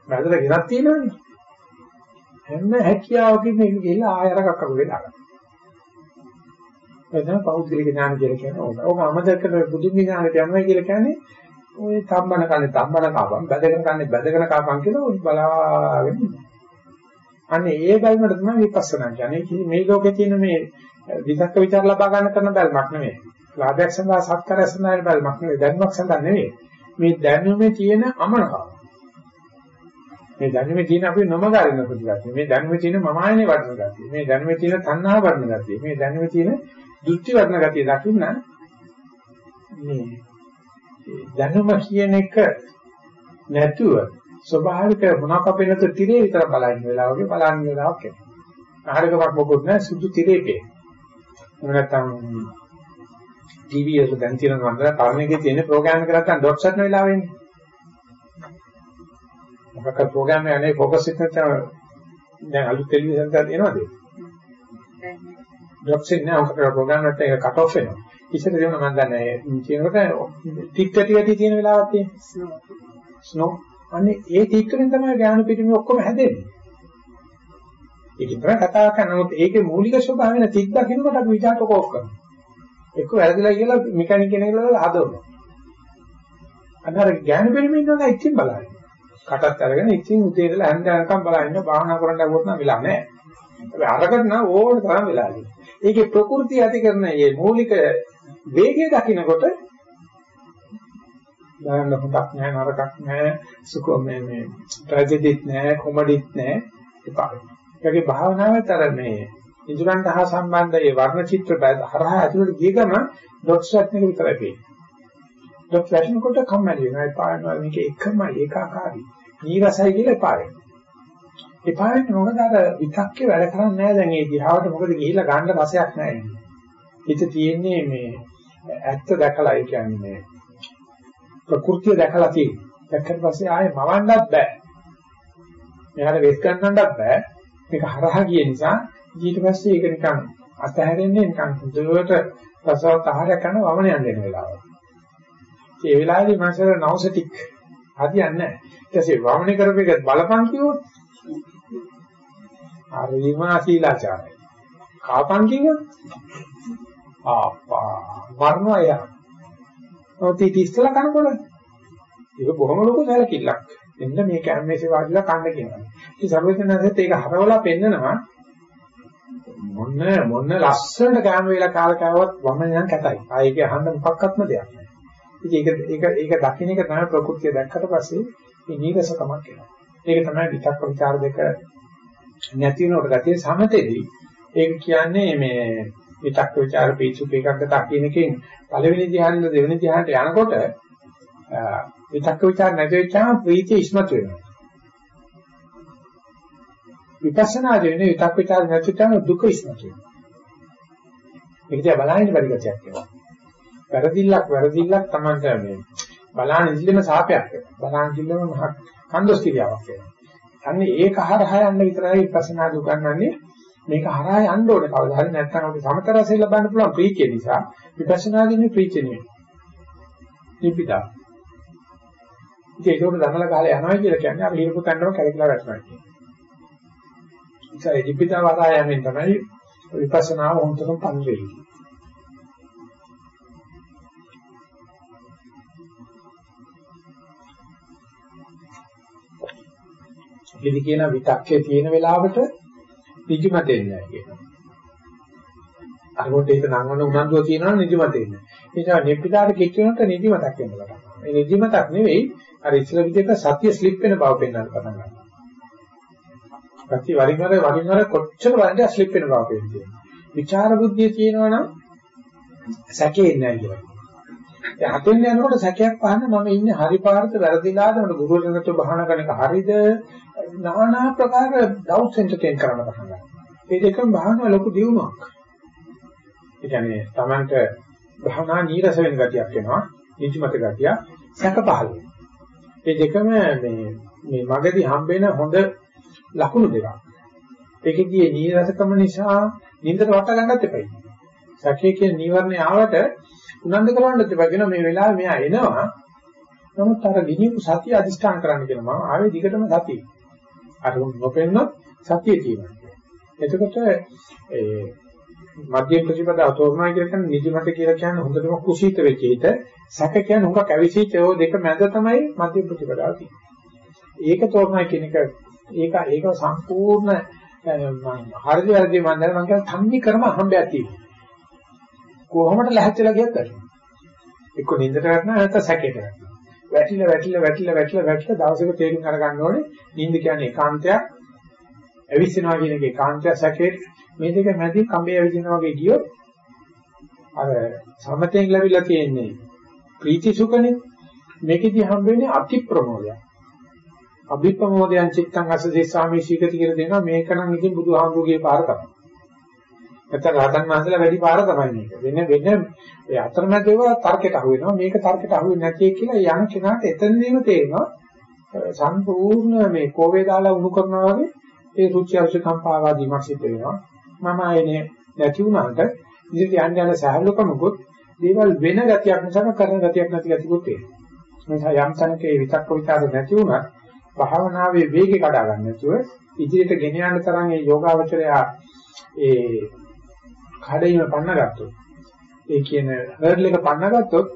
වැදලා ගෙනත් තියෙනවනේ. හැම හැකියාවකින් මේක ගිහලා ආයරක් අකුලේ දාගන්න. එතන පෞද්ගලික ඥාන කියලා කියන්නේ ඕක. ඕක අමතක බුදුන් ඥානට යනවා කියලා කියන්නේ ඔය තම්බන කන්නේ තම්බන කාපම්, බැදගෙන කන්නේ බැදගෙන කාපම් කියලා ඔය බලාගෙන ඉන්නවා. අනේ ඒ බැල්මට තමයි විපස්සනා කියන්නේ. මේ ලෝකේ තියෙන මේ විදක්ක විචාර ලබා ගන්න කරන බැල්මක් නෙමෙයි. ලාභයක් සඳහා සත්කාරය සඳහා බැල්මක් නෙමෙයි. දැනුමක් සඳහා නෙමෙයි. මේ දැනුමේ තියෙන අමනකම. මේ දැනුමේ තියෙන අපි නොමගරින ප්‍රතිගතිය. මේ දැනුමේ තියෙන මම ආයනේ වඩන ගතිය. මේ දැනුමේ තියෙන තණ්හා වඩන ගතිය. මේ දැනුමේ තියෙන දෘෂ්ටි වඩන ගතිය දකින්න මේ දැනුම කියන එක නැතුව ස්වභාවික මොනක් අපේනත තිරේ විතර බලන්න වෙලාවක බලන්න වෙලාවක් එනවා. ආහාරකමක් මොකොත් නැහැ සුදු තිරේ පේ. එහෙම නැත්නම් ටීවී එක දැන් තියෙන වන්දන තරණයේ තියෙන ප්‍රෝග්‍රෑම් එක නැත්නම් ඩොට් සට් වෙලා වෙන්නේ. මොකක්ද ප්‍රෝග්‍රෑම් එක අනේ ફોකස් එක නැත්නම් දැන් අලුත් ටෙලිවිෂන් එකක් එනවද? ඩොට් සෙන් නෑ ඔකට ප්‍රෝග්‍රෑම් එකට ඒක කට් ඔෆ් වෙනවා. ඉස්සර දෙන්න මම දන්නේ කියනකොට ටික් ටටි වැඩි තියෙන වෙලාවක් තියෙනවා. ස්නෝ අනේ ඒ ටික් වලින් තමයි ඥාන පිටිමේ ඔක්කොම හැදෙන්නේ. ඒක තමයි කතා කරනකොට ඒකේ මූලික ස්වභාවය වෙන තික් දකින්නකොට අපි විචාරක ඕෆ් කරනවා. එක්ක වැරදිලා කියලා මෙකැනික් කෙනෙක් කියලා හදවනවා. අnder ඥාන පිටිමේ ඉන්නවා ඉතින් බලන්න. කටත් අරගෙන ඉතින් උදේ ඉඳලා හැන්ද යනකම් බලන්න භාවනා කරන්න ගියොත් නම් වෙලා නැහැ. අපි අරකට නම් ඕන තරම් වෙලා ඉන්නේ. ඒකේ ප්‍රകൃති ඇති කරන මේ මූලික වේගය දකින්නකොට බලන්න හොඳක් නැහැ නරකක් නැහැ සුඛ මේ මේ ට්‍රැජඩිත් නැහැ කොමඩිත් නැහැ එපා. ඒකේ භාවනාවත් අර මේ ඉන්ද්‍රයන්ට හා සම්බන්ධ ඒ වර්ණ චිත්‍ර හරහා ඇතුළට ගිය ගමන් ඩොට්ස් එකක් විතරයි පේන්නේ. ඩොට්ස් වැටෙනකොට කම්මැලි වෙනවා. එපා වෙනවා මේක එකමයි ඒකාකාරයි. නීරසයි කියලා එපා වෙනවා. එපා වෙන්නේ මොකද අර විතක්කේ වැඩ කරන්නේ නැහැ දැන් ඒ දිහාවට මොකද ගිහිල්ලා ගන්න රසයක් නැහැ. හිත තියෙන්නේ මේ ඇත්ත දැකලා ඒ කියන්නේ ප්‍රകൃතිය දැකලා තියෙන්නේ. දැක්කට පස්සේ ආයේ මවන්නත් බෑ. මෙයාට වෙස් ගන්නන්නත් බෑ. මේක හරහා ගිය නිසා ඊට පස්සේ ඒක නිකන් අතහැරෙන්නේ නිකන් හොඳට රසවත් ආහාරයක් කරන වමන යන දෙන වෙලාව. ඒ වෙලාවේදී මාසර නවසටික් හදියන්නේ නැහැ. ඊට පස්සේ වමනේ කරපු එක බලපං කිව්වොත් හරිම අශීලාචාරයි. කාපන් කිව්වොත් ආපා මරනවා එයා. ඔතී තිස්සලා කනකොල. ඒක බොහොම ලොකු සැලකිල්ලක්. එන්න මේ කැම්මේසේ වාඩිලා කන්න කියනවා. ඉතින් සර්වඥාන්සත් ඒක හරවලා පෙන්නනවා. මොන මොන ලස්සනට කැම වේලා කාල කෑවත් වම නම් කැතයි. ආ ඒක අහන්න මොකක්වත්ම දෙයක් නෑ. ඉතින් ඒක ඒක ඒක දකින්න එක තමයි ප්‍රകൃතිය දැක්කට පස්සේ මේ නීරසකමක් එනවා. ඒක තමයි විචක්ක විචාර දෙක නැති වෙනකොට ගතිය සමතේදී ඒක කියන්නේ මේ විතක්ක ਵਿਚාර පීචුපේකකට කියන එකෙන් පළවෙනි ධ්‍යානෙ දෙවෙනි ධ්‍යානට යනකොට විතක්ක ਵਿਚාර නැති වෙච්චාම ප්‍රීතිය ඉස්මතු වෙනවා. විපස්සනා දෙන්නේ විතක් විචාර නැතිවම දුක ඉස්මතු වෙනවා. ඒක දිහා බලන්නේ පරිගතියක් වෙනවා. වැරදිල්ලක් වැරදිල්ලක් තමයි මේ බලන්නේ ඉල්ලීම සාපයක් වෙනවා. බලන්නේ ඉල්ලීම මහ කන්දොස්තිරියාවක් වෙනවා. අන්නේ ඒක හරහා යන්න විතරයි විපස්සනා දුකන්නන්නේ මේක හරහා යන්න ඕනේ කවදා හරි නැත්නම් අපිට සමතරසෙ ලබන්න පුළුවන් ප්‍රීතිය නිසා විපස්සනාදීනේ ප්‍රීතිය නෙවෙයි. නිපිතා. ඉතින් ඒක උඩ දහල ගහලා යනවා කියලා කියන්නේ අපි හිරපු තැන්නම කැලකිලා වැටෙනවා කියන්නේ. ඒ නිපිතා වරා යමින් තමයි විපස්සනාව හොඳටම පන්වෙන්නේ. ඉතින් කියන විතක්කේ තියෙන වෙලාවට නිදිමත එන්නේ නැහැ කියනවා. අරකට ඒක නංවන උනන්දුව තියෙනවා නිදිමත එන්නේ. ඒ නිසා නිප්පිදාට කිච්චුනට නිදිමතක් එන්න පටන් ගන්නවා. මේ නිදිමතක් නෙවෙයි අර ඉස්සර විදිහට සත්‍ය ස්ලිප් වෙන බව පෙන්වන්න පටන් ගන්නවා. සත්‍ය වරින් වර වරින් වර කොච්චර වරද ස්ලිප් වෙන බව පෙන්වන්නේ. විචාර බුද්ධිය තියෙනවා නම් සැකේ නැහැ කියලා. ඒ හතෙන් යනකොට සැකයක් පහන්න මම ඉන්නේ හරි පාරද වැරදිලාද මට ගුරුවරයෙකුට බහන කරන එක හරිද নানা ප්‍රකාර ඩවුට්ස් එන්ටර්ටේන් කරන්න පටන් ගන්නවා. ඒ දෙකම භාවනා ලොකු දියුණුවක්. ඒ කියන්නේ Tamanට භාවනා නීරස වෙන ගතියක් එනවා, නිදිමත ගතිය, සැක පහළ වෙනවා. මේ දෙකම මේ මේ මගදී හම්බෙන හොඳ ලකුණු දෙකක්. ඒකෙදී නීරසකම නිසා නින්දට වට ගන්නත් එපයි. සැකේ කියන නීවරණය ආවට උනන්දු කරවන්නත් එපා කියන මේ වෙලාවේ මෙයා එනවා. නමුත් අර ගිනිපු සතිය අදිස්ථාන කරන්න කියලා මම ආවේ දිගටම සතිය. අර නොපෙන්නොත් සතිය තියෙනවා. එතකොට ඒ මධ්‍යම ප්‍රතිපදාව තෝරනවා කියන නිදිමත කියලා කියන්නේ හොඳටම කුසීත වෙච්ච හිත සැක කියන්නේ හුඟක් කැවිසිච්ච ඒවා දෙක මැද තමයි මධ්‍යම ප්‍රතිපදාව තියෙන්නේ. ඒක තෝරනවා කියන එක ඒක ඒක සම්පූර්ණ හරිද වැරදි මම දැන් මම කියන තන්නේ කරම හම්බයක් තියෙනවා. කොහොමද ලැහැත්තිලා ගියත් හරි. එක්ක නින්දට වැටෙනවා නැත්නම් සැකේට වැටෙනවා. වැටිලා වැටිලා වැටිලා වැටිලා වැටිලා දවසක තේරුම් අරගන්න ඕනේ. නිින්ද කියන්නේ ඒකාන්තයක්. ඇවිස්සෙනවා කියන එක ඒකාන්තයක් සැකේ. මේ දෙක මැදින් කඹේ ඇවිදිනවා වගේ ගියොත් අර සමතෙන් ලැබිලා තියෙන්නේ ප්‍රීති සුඛනේ. මේකෙදි හම් වෙන්නේ අති ප්‍රමෝදය අභිප්‍රමෝදයන් චිත්තං අසදේ සාමී සීකති කියලා දෙනවා. මේක නම් ඉතින් බුදුහාමුදුරගේ පාර තමයි. නැත්නම් රහතන් වහන්සේලා වැඩි පාර තමයි මේක. වෙන වෙන ඒ අතරමැද ඒවා තර්කයට අහු වෙනවා. මේක තර්කයට අහු වෙන්නේ නැති කියලා යන කෙනාට එතනදීම තේරෙනවා සම්පූර්ණ මේ කෝවේ දාලා උණු කරනවා වගේ ඒ රුචි අරුචිකම් පාවාදීමක් සිද්ධ වෙනවා. මම ආයේ නැති වුණාට ඉතින් යන්න යන සහලකමකුත් දේවල් වෙන ගතියක් නිසා කරන ගතියක් නැති ගතියකුත් තියෙනවා. නිසා යම් තැනක ඒ විතක්ක විචාර නැති වුණත් භාවනාවේ වේගය කඩා ගන්න නැතුව ඉදිරියට ගෙන යන තරම් ඒ යෝගාවචරය ඒ කඩේම පන්නගත්තොත් ඒ කියන හර්ඩල් එක පන්නගත්තොත්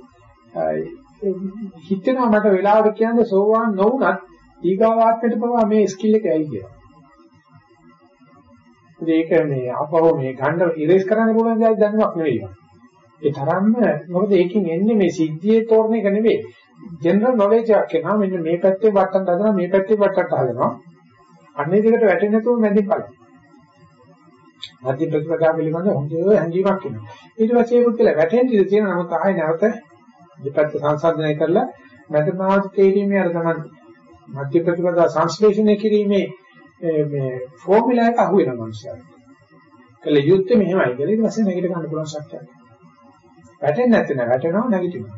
හිතෙනවා මට වෙලාවට කියන්නේ සෝවාන් නොවුනත් ඊගාවාත්මයට පවා මේ ස්කිල් එක ඇයි කියලා. ඒක මේ අපව මේ ගන්න ඉරේස් කරන්න පුළුවන් දෙයක් දැනුමක් නෙවෙයි. ඒ තරම්ම මොකද ඒකෙන් එන්නේ මේ සිද්ධියේ තෝරන එක නෙවෙයි. ජෙනරල් නොලෙජ් එකක් එනවා මෙන්න මේ පැත්තේ වට්ටම් හදනවා මේ පැත්තේ වට්ටම් හදනවා. අන්නේ දෙකට වැටෙන්නේ නැතුව මැදින් බලන්න. මධ්‍ය ප්‍රතිපදාව පිළිබඳ හොඳ හැඟීමක් එනවා. ඊට පස්සේ ඒක කියලා වැටෙන්න ඉඳ තියෙන නමුත් ආයෙ නැවත දෙපැත්ත සංසන්දනය කරලා මැදමාවත තේරීමේ අර තමයි මධ්‍ය ප්‍රතිපදාව සංශ්ලේෂණය කිරීමේ මේ ෆෝමියුලා එක අහු වෙනවා මනුස්සයාට. කළ යුත්තේ මෙහෙමයි කියලා ඊට පස්සේ නැගිට ගන්න පුළුවන් ශක්තියක්. වැටෙන්නේ නැත්නම් වැටෙනවා නැගිටිනවා.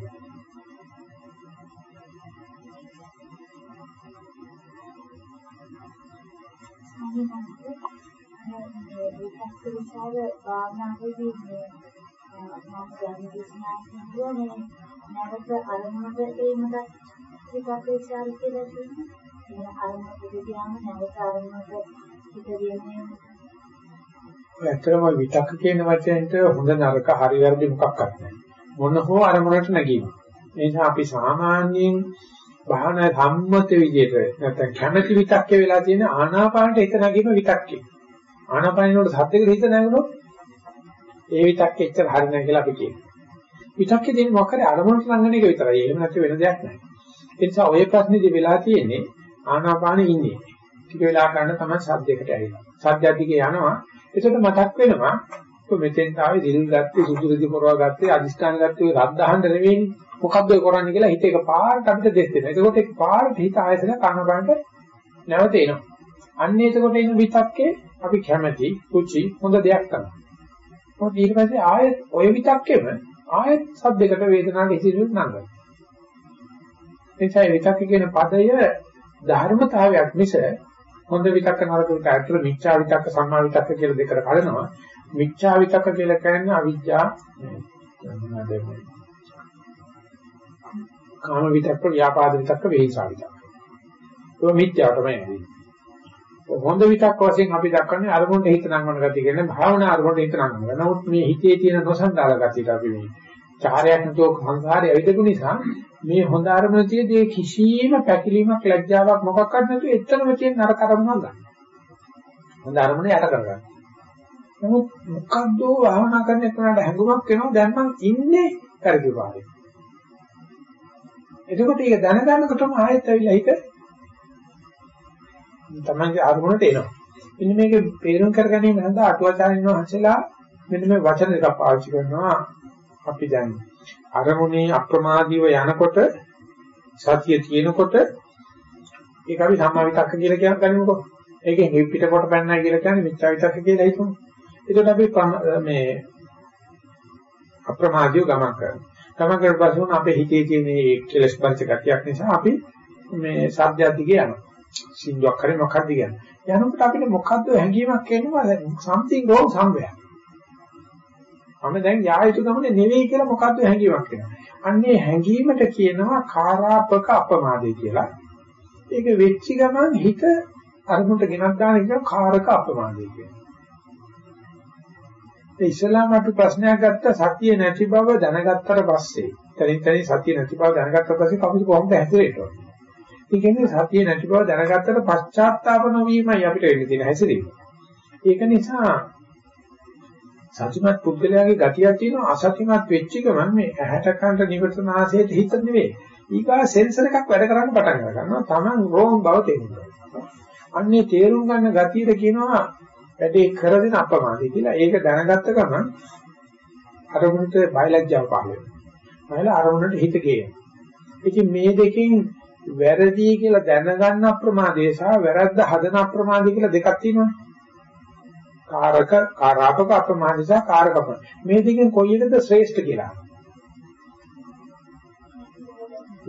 විචාර භාවනාවේදී මේ මම දැන් දේශනා කරනවා මේ නැවත අරමුණට ඒමද ටිකක් විචාර කියලා තියෙනවා. මේ අරමුණට ගියාම නැවත අරමුණට පිටියන්නේ ඇත්තටම විතක්ක කියන වචෙන්ට හොඳ නරක හරි වැරදි මොකක්වත් නැහැ. මොන හෝ අරමුණට නැගීම. ඒ නිසා අපි සාමාන්‍යයෙන් බාහන සම්මත විදිහට නැත්නම් කැමැති විතක්කේ වෙලා තියෙන ආනාපානට එක නැගීම විතක්කේ. ආනාපානින වල සද්දෙකට හිත නැගුණොත් ඒ විතක්කේ එච්චර හරි නැහැ කියලා අපි කියනවා. විතක්කේ දෙන්නේ මොකක් හරි අරමුණට ළඟන එක විතරයි. එහෙම නැත්නම් වෙන දෙයක් නැහැ. ඒ නිසා ඔය ප්‍රශ්නේදී වෙලා තියෙන්නේ ආනාපානෙ ඉන්නේ. ටික වෙලා ගන්න තමයි සද්දයකට ඇවිල්ලා. සද්දයදිගේ යනවා. ඒකට මතක් වෙනවා කො මෙතෙන් ආවේ දිල් ගත්තේ සුදු රෙදි පොරවා ගත්තේ අදිස්ථාන ගත්තේ රද්ද අහන්න නෙවෙයිනේ. මොකද්ද ඒ කරන්නේ කියලා හිත එක පාරට අපිට දෙස් දෙනවා. ඒකෝට එක පාරට හිත ආයතන කනබන්ට නැවත එනවා. අන්න එතකොට එන විතක්කේ අපි කැමැති, කුචි හොඳ දෙයක් තමයි. මොකද ඊට පස්සේ ආයෙත් ඔය විතක්කෙම ආයෙත් සද්දයකට වේදනාවට ඉතිරිවෙත් නංගන. එනිසා විතක්ක කියන පදය ධර්මතාවයක් මිස හොඳ විතක්ක නරක විතක්ක ඇතුළ මිච්ඡා විතක්ක සම්මා විතක්ක කියලා දෙකට කඩනවා. මිච්ඡා විතක්ක කියලා කියන්නේ අවිජ්ජා කාම විතක්ක, ව්‍යාපාද විතක්ක, වේසා විතක්ක. ඒක මිත්‍යාව තමයි ඇන්නේ. හොඳ විතක් වශයෙන් අපි දක්වන්නේ අරමුණට හිත නංවන ගතිය කියන්නේ භාවනා අරමුණට හිත නංවන. නමුත් මේ හිතේ තියෙන නොසන්ඩාල ගතියට අපි මේ චාරයක් නතෝ සංසාරය ඇවිදපු නිසා මේ හොඳ අරමුණ තියදී කිසිම පැකිලීමක් ලැජ්ජාවක් මොකක්වත් නැතුව එතනම තියෙන නරක අරමුණක් ගන්න. හොඳ අරමුණ යට කරගන්න. නමුත් මොකද්ද භාවනා කරන එකට හැඟුමක් එනවා දැන් මං ඉන්නේ පරිදි වාරේ. එතකොට ඒක දැනගන්නකොටම ආයෙත් ඇවිල්ලා හිත තමන්ගේ අරමුණට එනවා. මෙන්න මේක තේරුම් කරගැනීම සඳහා අටුවාචාරින් වහන්සේලා මෙන්න මේ වචන දෙකක් පාවිච්චි කරනවා. අපි දැන් අරමුණේ අප්‍රමාදීව යනකොට සතිය තියෙනකොට ඒක අපි සම්මා විතක්ක කියලා කියන ගනිමුකෝ. ඒකෙන් පිටකොට පැන්නයි කියලා කියන්නේ මිච්ඡා විතක්ක කියලා හිතමු. ඒකට අපි මේ අප්‍රමාදීව ගමන් කරනවා. ගමන් කරලා පස්සේ අපේ හිතේ තියෙන මේ කෙලස් පරිච ගතියක් නිසා අපි මේ සත්‍යය දිගේ යනවා. සින්දුවක් හරි මොකක්ද කියන්නේ. යනකොට අපිට මොකද්ද හැඟීමක් එනවා something wrong somewhere. මම දැන් යා යුතු ගමනේ නෙවෙයි කියලා මොකද්ද හැඟීමක් එනවා. අන්නේ හැඟීමට කියනවා කාරාපක අපමාදේ කියලා. ඒක වෙච්ච ගමන් හිත අරමුණට ගෙනත් දාන එක කාරක අපමාදේ කියනවා. ඒ ඉස්ලාම අපි ප්‍රශ්නයක් ගත්ත සතිය නැති බව දැනගත්තට පස්සේ, තනින් තනින් සතිය නැති බව දැනගත්තට පස්සේ කවුරු කොහොමද හැදෙන්නේ? ඒ කියන්නේ සතිය නැති බව දැනගත්තට පශ්චාත්තාප නොවීමයි අපිට වෙන්න තියෙන හැසිරීම. ඒක නිසා සතිමත් පුද්ගලයාගේ ගතියක් තියෙනවා අසතිමත් වෙච්ච ගමන් මේ ඇහැට කනට නිවටන ආසයට හිත නෙවෙයි. ඊගා සෙන්සර් එකක් වැඩ කරන්න පටන් ගන්නවා. Taman රෝම් බව තේරෙනවා. අන්නේ තේරුම් ගන්න ගතියට කියනවා වැඩේ කරගෙන අපමාදී කියලා. ඒක දැනගත්ත ගමන් අරමුණට බයලජ්ජාව පහළ වෙනවා. බයල අරමුණට හිත ගේනවා. ඉතින් මේ දෙකෙන් වැරදි කියලා දැනගන්න අප්‍රමාදේ සහ වැරද්ද හදන අප්‍රමාදේ කියලා දෙකක් තියෙනවා. කාරක කාරාපක අප්‍රමාදේ සහ කාරක මේ දෙකෙන් කොයි එකද ශ්‍රේෂ්ඨ කියලා.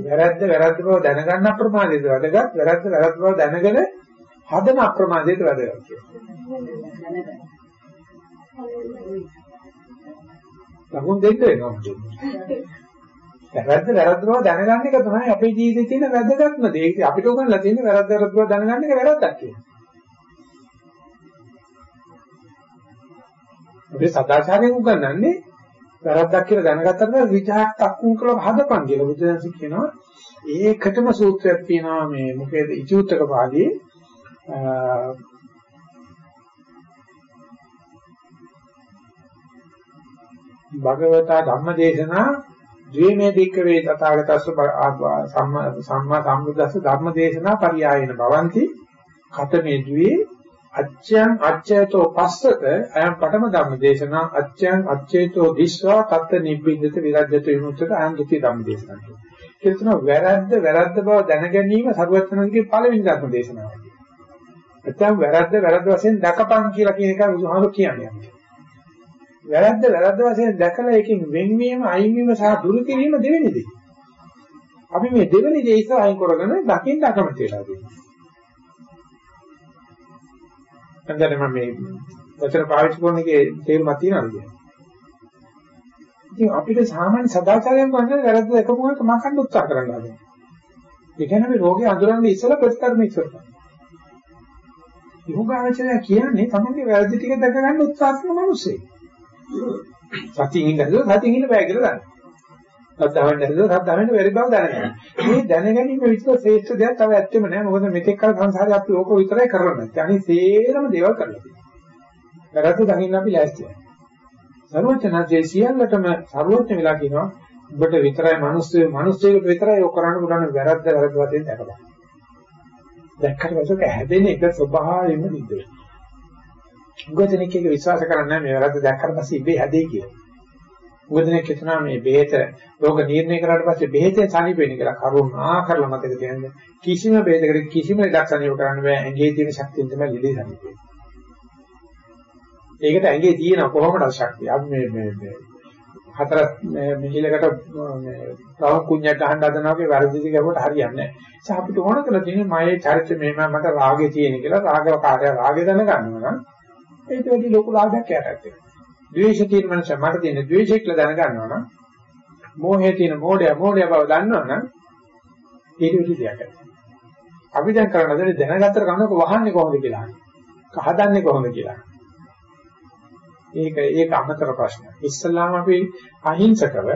වැරද්ද වැරද්ද බව දැනගන්න අප්‍රමාදේද වැදගත් වැරද්ද වැරද්ද බව දැනගෙන හදන අප්‍රමාදේද වැදගත් කියලා. ලකුණු දෙන්න වෙනවා. වැරද්ද වැරද්ද බව දැනගන්න එක තමයි අපේ ජීවිතේ තියෙන වැදගත්ම දේ. ඒක අපිට උගන්ලා තියෙන වැරද්ද වැරද්ද බව දැනගන්න එක වැරද්දක් කියලා. අපේ සදාචාරයෙන් උගන්වන්නේ වැරද්දක් කියලා දැනගත්තම විචාරක් තක්කුම් කරලා හදපන් කියලා බුදුදහම කියනවා. ඒකටම සූත්‍රයක් තියෙනවා මේ මොකේද ඉචුත්තක පාළියේ භගවතා ධම්මදේශනා ද්වේමේ දික්කවේ තථාගතස්ස සම්මා සම්බුද්දස්ස ධර්මදේශනා පරියායන භවಂತಿ කතමේ ද්වේ අච්ඡං අච්ඡයතෝ පස්සත අයං පඨම ධම්මදේශනා අච්ඡං අච්ඡේතෝ දිස්වා තත් නිබ්බින්දත විරජ්‍යත විමුක්තත අයං දුති ධම්මදේශනා කියලා තන වැරද්ද වැරද්ද බව දැන ගැනීම සරුවත්තරන්ගේ පළවෙනි ධර්මදේශනාවයි. නැත්නම් වැරද්ද වැරද්ද වශයෙන් දකපන් කියලා කියන එක බුදුහාමුදුරු කියන්නේ. වැරද්ද වැරද්ද වශයෙන් දැකලා ඒකෙන් වෙන්වීම අයින්වීම සහ දුරු කිරීම දෙවෙනි දේ. අපි මේ දෙවෙනි දේ ඉස්සර අයින් කරගෙන දකින්න අකමැති වෙලා තියෙනවා. එතන මම මේ වචන පාවිච්චි කරන එකේ තේරුමක් තියෙනවද කියන්නේ? ඉතින් අපිට සාමාන්‍ය සදාචාරයෙන් ගන්න වැරද්ද එකමුකට මකන්න උත්සාහ කරන්න හදනවා. ඒ කියන්නේ මේ රෝගේ අඳුරන්නේ ඉස්සලා ප්‍රතිකර්ම ඉස්සර. යෝගාචරය කියන්නේ තමන්ගේ වැරදි ටික දැක ගන්න උත්සාහ කරන මිනිස්සෙක්. සතියින් ඉඳලා සතියින් ඉන්න බෑ කියලා දන්නවා. සද්ධාවෙන් නැතිව සද්ධාවෙන් වෙරි බව දැනගන්න. මේ දැනගැනීම විතර ශ්‍රේෂ්ඨ දෙයක් තව ඇත්තෙම නෑ. මොකද මෙතෙක් කල සංසාරේ අපි ඕක විතරයි කරලා නැත්තේ. අනිත් සේරම දේවල් කරලා තියෙනවා. වැරද්ද දකින්න අපි ලෑස්තියි. සර්වඥාජේ සියල්ලටම සර්වඥ වෙලා කියනවා ඔබට විතරයි මිනිස්සු මිනිස්සුන්ට විතරයි ඔය කරන්න පුළුවන් වැරද්ද වැරද්ද වශයෙන් දැකලා. දැක්කට පස්සේ හැදෙන එක ස්වභාවයෙන්ම නිද වෙනවා. උගදෙනෙක් එක විශ්වාස කරන්නේ මේ වැරද්ද දැක්කට පස්සේ ඉබේ හැදෙයි කියලා. උගදෙනෙක් හිතනවා මේ බෙහෙත රෝග නිర్ణය කරාට පස්සේ බෙහෙතෙන් සනීප වෙන්නේ කියලා කරුණා කරලා මතක තියාගන්න. කිසිම බෙහෙතකට කිසිම ලෙඩක් සනීප කරන්න බෑ. ඇඟේ තියෙන ශක්තියෙන් තමයි ලෙඩේ සනීප වෙන්නේ. ඒකට ඇඟේ තියෙන කොහොමද ශක්තිය? අපි මේ මේ මේ හතර මිහිලකට මේ තව කුණ්‍යක් ගහන්න හදනවා වගේ වැරදිදි ගමුවට හරියන්නේ නැහැ. ඒ අපිට ඕන කරලා තියෙන්නේ මගේ චරිත මේම මට රාගේ තියෙන කියලා රාගව කාර්ය රාගේ දැනගන්නවා නම් ඒක වැඩි ලොකු ලාභයක් යටත් වෙනවා. ද්වේෂ තියෙන මනස මට තියෙන ද්වේෂය කියලා දැනගන්නවා නම් මෝහයේ තියෙන මෝඩය මෝඩය බව දන්නවා නම් ඒක විදි දෙයක්. අපි දැන් කරන්නේ දැනගත්තට කනක වහන්නේ කොහොමද කියලා. කහදන්නේ කොහොමද කියලා. ඒක ඒක අමතර ප්‍රශ්නයක්. ඉස්සල්ලාම අපි අහිංසකව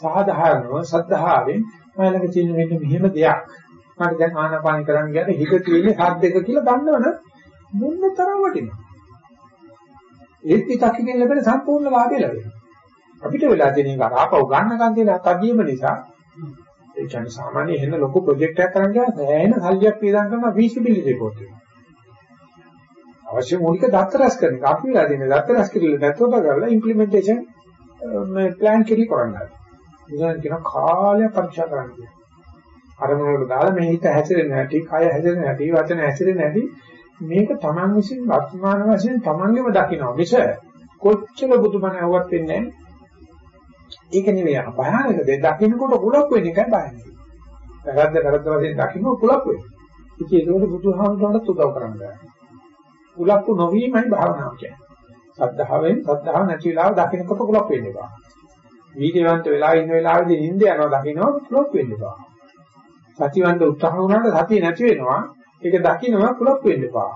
සාධාරණව සද්ධාවෙන් මයිලක තියෙන මෙන්න මෙහෙම දෙයක්. මට දැන් ආනාපාන කරන්න ගියාට හිත තියෙන්නේ සද්දක කියලා දන්නවනේ මොන්න තරම් වටිනවා. ඒත් පිටකින් ලැබෙන සම්පූර්ණ ලාභය ලැබෙනවා. අපිට වෙලා තියෙන එක අරහපව ගන්නකන් තියෙන තදියම නිසා ඒ කියන්නේ සාමාන්‍ය එහෙම ලොකු ප්‍රොජෙක්ට් එකක් කරන්න ගියාම සෑහෙන සල්ලියක් පියදම් කරන feasibility report එක. අවශ්‍ය මූලික දත්ත රැස් කරන එක. අපි වෙලා තියෙන දත්ත රැස් කිරීම නැතුව කරලා ඉම්ප්ලිමන්ටේෂන් මේ ප්ලෑන් කිරි කරන්නේ. ඉතින් කියන කාලය පරීක්ෂා කරන්න කියනවා. අරමුණකට දාලා මේ හිත හැසිරෙන්නේ නැති, කය හැසිරෙන්නේ නැති, වචන හැසිරෙන්නේ නැති මේක Taman විසින් වර්තමාන වශයෙන් Tamanගෙම දකිනවා. මිස කොච්චර බුදුමන ඇහුවත් වෙන්නේ නැහැ. ඒක නෙවෙයි භයානක දෙයක් දකින්නකොට කුලක් වෙන එකයි භයානක. වැරද්ද වැරද්ද වශයෙන් දකින්න කුලක් වෙනවා. ඉතින් ඒකෝට බුදුහාමුදුරන්ට උදව් කරන්න බෑ. කුලක්කු නොවීමයි භාවනාව කියන්නේ. සද්ධාවෙන් සද්ධාව නැති වෙලාව දකින්නකොට කුලක් වෙන්න එපා. වීර්යවන්ත වෙලා ඉන්න වෙලාවේදී නිින්ද යනවා දකින්නවා කුලක් වෙන්න එපා. සතිවන්ත උත්සාහ වුණාට සතිය නැති වෙනවා ඒක දකින්නවා කුලක් වෙන්න එපා.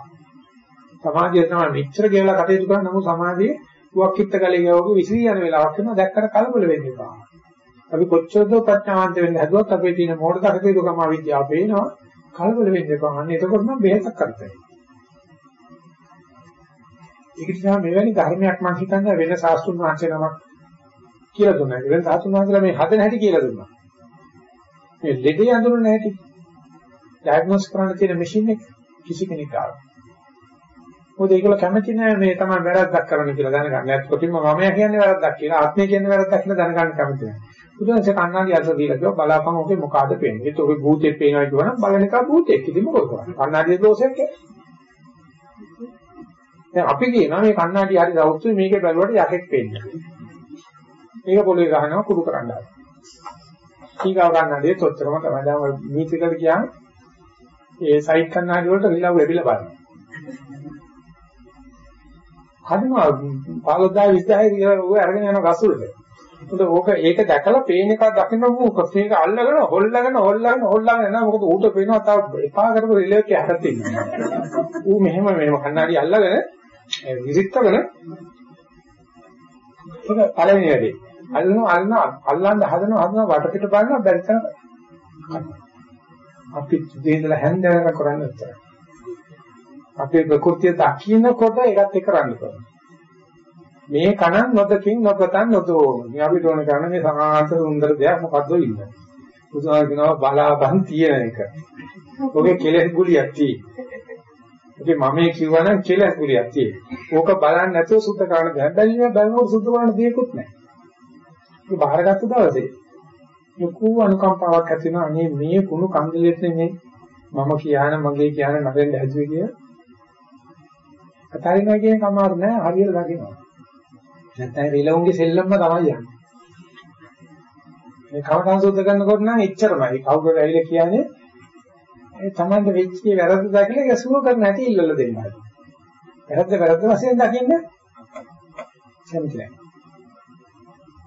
සමාධිය තමයි මෙච්චර ගෙවලා කටයුතු කරන නමුත් සමාධියේ වක්කිට ගලේ ගවක විශ්‍රී යන වෙලාවක් වෙනවා දැක්කට කලබල වෙන්න එපා. අපි කොච්චරද ප්‍රඥාවන්ත වෙන්න හැදුවත් අපේ තියෙන මෝඩ කටයුතුකම අවිද්‍යාව පේනවා කලබල වෙන්න එපා. අන්න එතකොට නම් බෙහෙතක් කරතයි. ඒක නිසා මෙවැනි ධර්මයක් මම හිතන්නේ වෙන සාස්ත්‍රුන් වහන්සේ නමක් කියලා දුන්නා. වෙන සාස්ත්‍රුන් වහන්සේලා මේ හදන හැටි කියලා දුන්නා. මේ ලෙඩේ අඳුරන හැටි. ඩයග්නොස් කරන්න තියෙන මැෂින් එක කිසි කෙනෙක් ආවා. මොකද ඒගොල්ලෝ කැමති නෑ මේ තමයි වැරද්දක් කරන්න කියලා දැනගන්න. ඒත් කොටින්ම මමයා කියන්නේ වැරද්දක් කියලා, ආත්මය කියන්නේ වැරද්දක් කියලා දැනගන්න කැමති නෑ. බුදුන්සේ කන්නාඩි අත දීලා කිව්වා බලාපන් ඔකේ මොකಾದ පේන්නේ. ඒත් ඔබේ භූතෙක් පේනවා කියවනම් බලන එක භූතෙක්. ඉතින් මොකද කරන්නේ? කන්නාඩියේ දෝෂයක් දැන් අපි කියනවා මේ කන්නාඩි හරි සෞත්තුයි මේකේ බැලුවට යකෙක් පේන්නේ. මේක පොළවේ ගහනවා කුඩු කරන්න ආවා. ඊගාව කන්නාඩියේ තොච්චරම තමයි දැන් නීතිකට කියන්නේ ඒ සයිඩ් කන්නාඩි වලට රිලව් එබිලා බලන්න. හදිනවා 15000 20000 කියලා ඔය අරගෙන යන ගසුලට. මොකද ඕක ඒක දැකලා පේන එක දකින්න මොකද ඒක අල්ලගෙන හොල්ලගෙන හොල්ලගෙන හොල්ලගෙන යනවා මොකද ඌට පේනවා තව එපා කරපු රිලෙව් එක හැරත් ඉන්නවා. ඌ මෙහෙම මෙහෙම කන්නාඩි අල්ලගෙන විසිටගෙන ඒක පළවෙනි වැඩේ. අල්ලනවා අල්ලනවා අල්ලන්න හදනවා හදනවා වටපිට බලනවා බැරි තරම අපි දෙහිඳලා හැන්දෑව කරන්නේ නැහැ. අපේ ප්‍රകൃතිය දකින්නකොට ඒකත් එක්ක කරන්න ඕනේ. මේ කණන් නොදකින් නොපතන් නොදෝ. මේ අපිට ඕන කරන්නේ මේ සමාන්ත සුන්දර දෙයක් මොකද්ද ඉන්නේ. බුදුහාම කියනවා බලාපන් තියෙන එක. ඔගේ කෙලෙස් ගුලියක් තියෙන්නේ. ඉතින් මම මේ කිව්වනම් කෙලෙස් ගුලියක් තියෙන්නේ. ඕක බලන්න නැතුව සුද්ධ කරන්න බෑ. බැලුවා බැලුවොත් සුද්ධ කරන්න දෙයක්වත් නැහැ. ඒක බාරගත්ත දවසේ ලොකු අනුකම්පාවක් ඇති වෙනවා. අනේ මේ කුණු කන්දලෙත් නේ මම කියන මගේ කියන නැරෙන්න හැදුවේ කියලා. අතාරිනවා කියන කමාරු නෑ හරියට දකිනවා. නැත්නම් රිලවුන්ගේ සෙල්ලම්ම තමයි යන්නේ. මේ කවදාන් සුද්ධ කරනකොට නම් එච්චරමයි. කවුරුද ඇවිල්ලා කියන්නේ ඒ තමන්ට වෙච්ච වැරද්ද දකින්න ඒක සුව කරන්න ඇති ඉල්ලලා දෙන්නවා. වැරද්ද වැරද්ද වශයෙන් දකින්න කැමති නැහැ.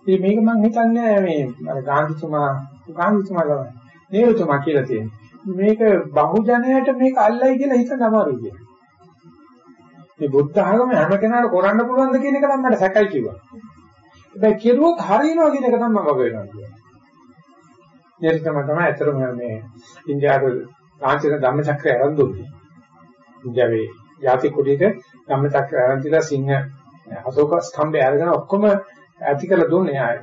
ඉතින් මේක මම හිතන්නේ මේ අර ගාන්ධිතුමා ගාන්ධිතුමා ගමයි. නේරුතුමා කියලා තියෙනවා. මේක බහුජනයට මේක අල්ලයි කියලා හිතන අමාරුයි කියන්නේ. මේ බුද්ධ ආගම හැම කෙනාට කරන්න පුළුවන්ද කියන එක නම් මට සැකයි කිව්වා. හැබැයි කෙරුවොත් හරියනවා කියන එක තමයි මම වග වෙනවා කියන්නේ. ඒක තමයි තමයි අතරම මේ ඉන්දියාවේ ලාංඡන ධම්මචක්‍රය ආරම්භ දුන්නේ. ඉන්දියාවේ යාති කුඩේට ධම්මචක්‍රය ආරම්භ දීලා සිංහ අශෝක ස්තම්භය අරගෙන ඔක්කොම ඇති කළ දුන්නේ ආය.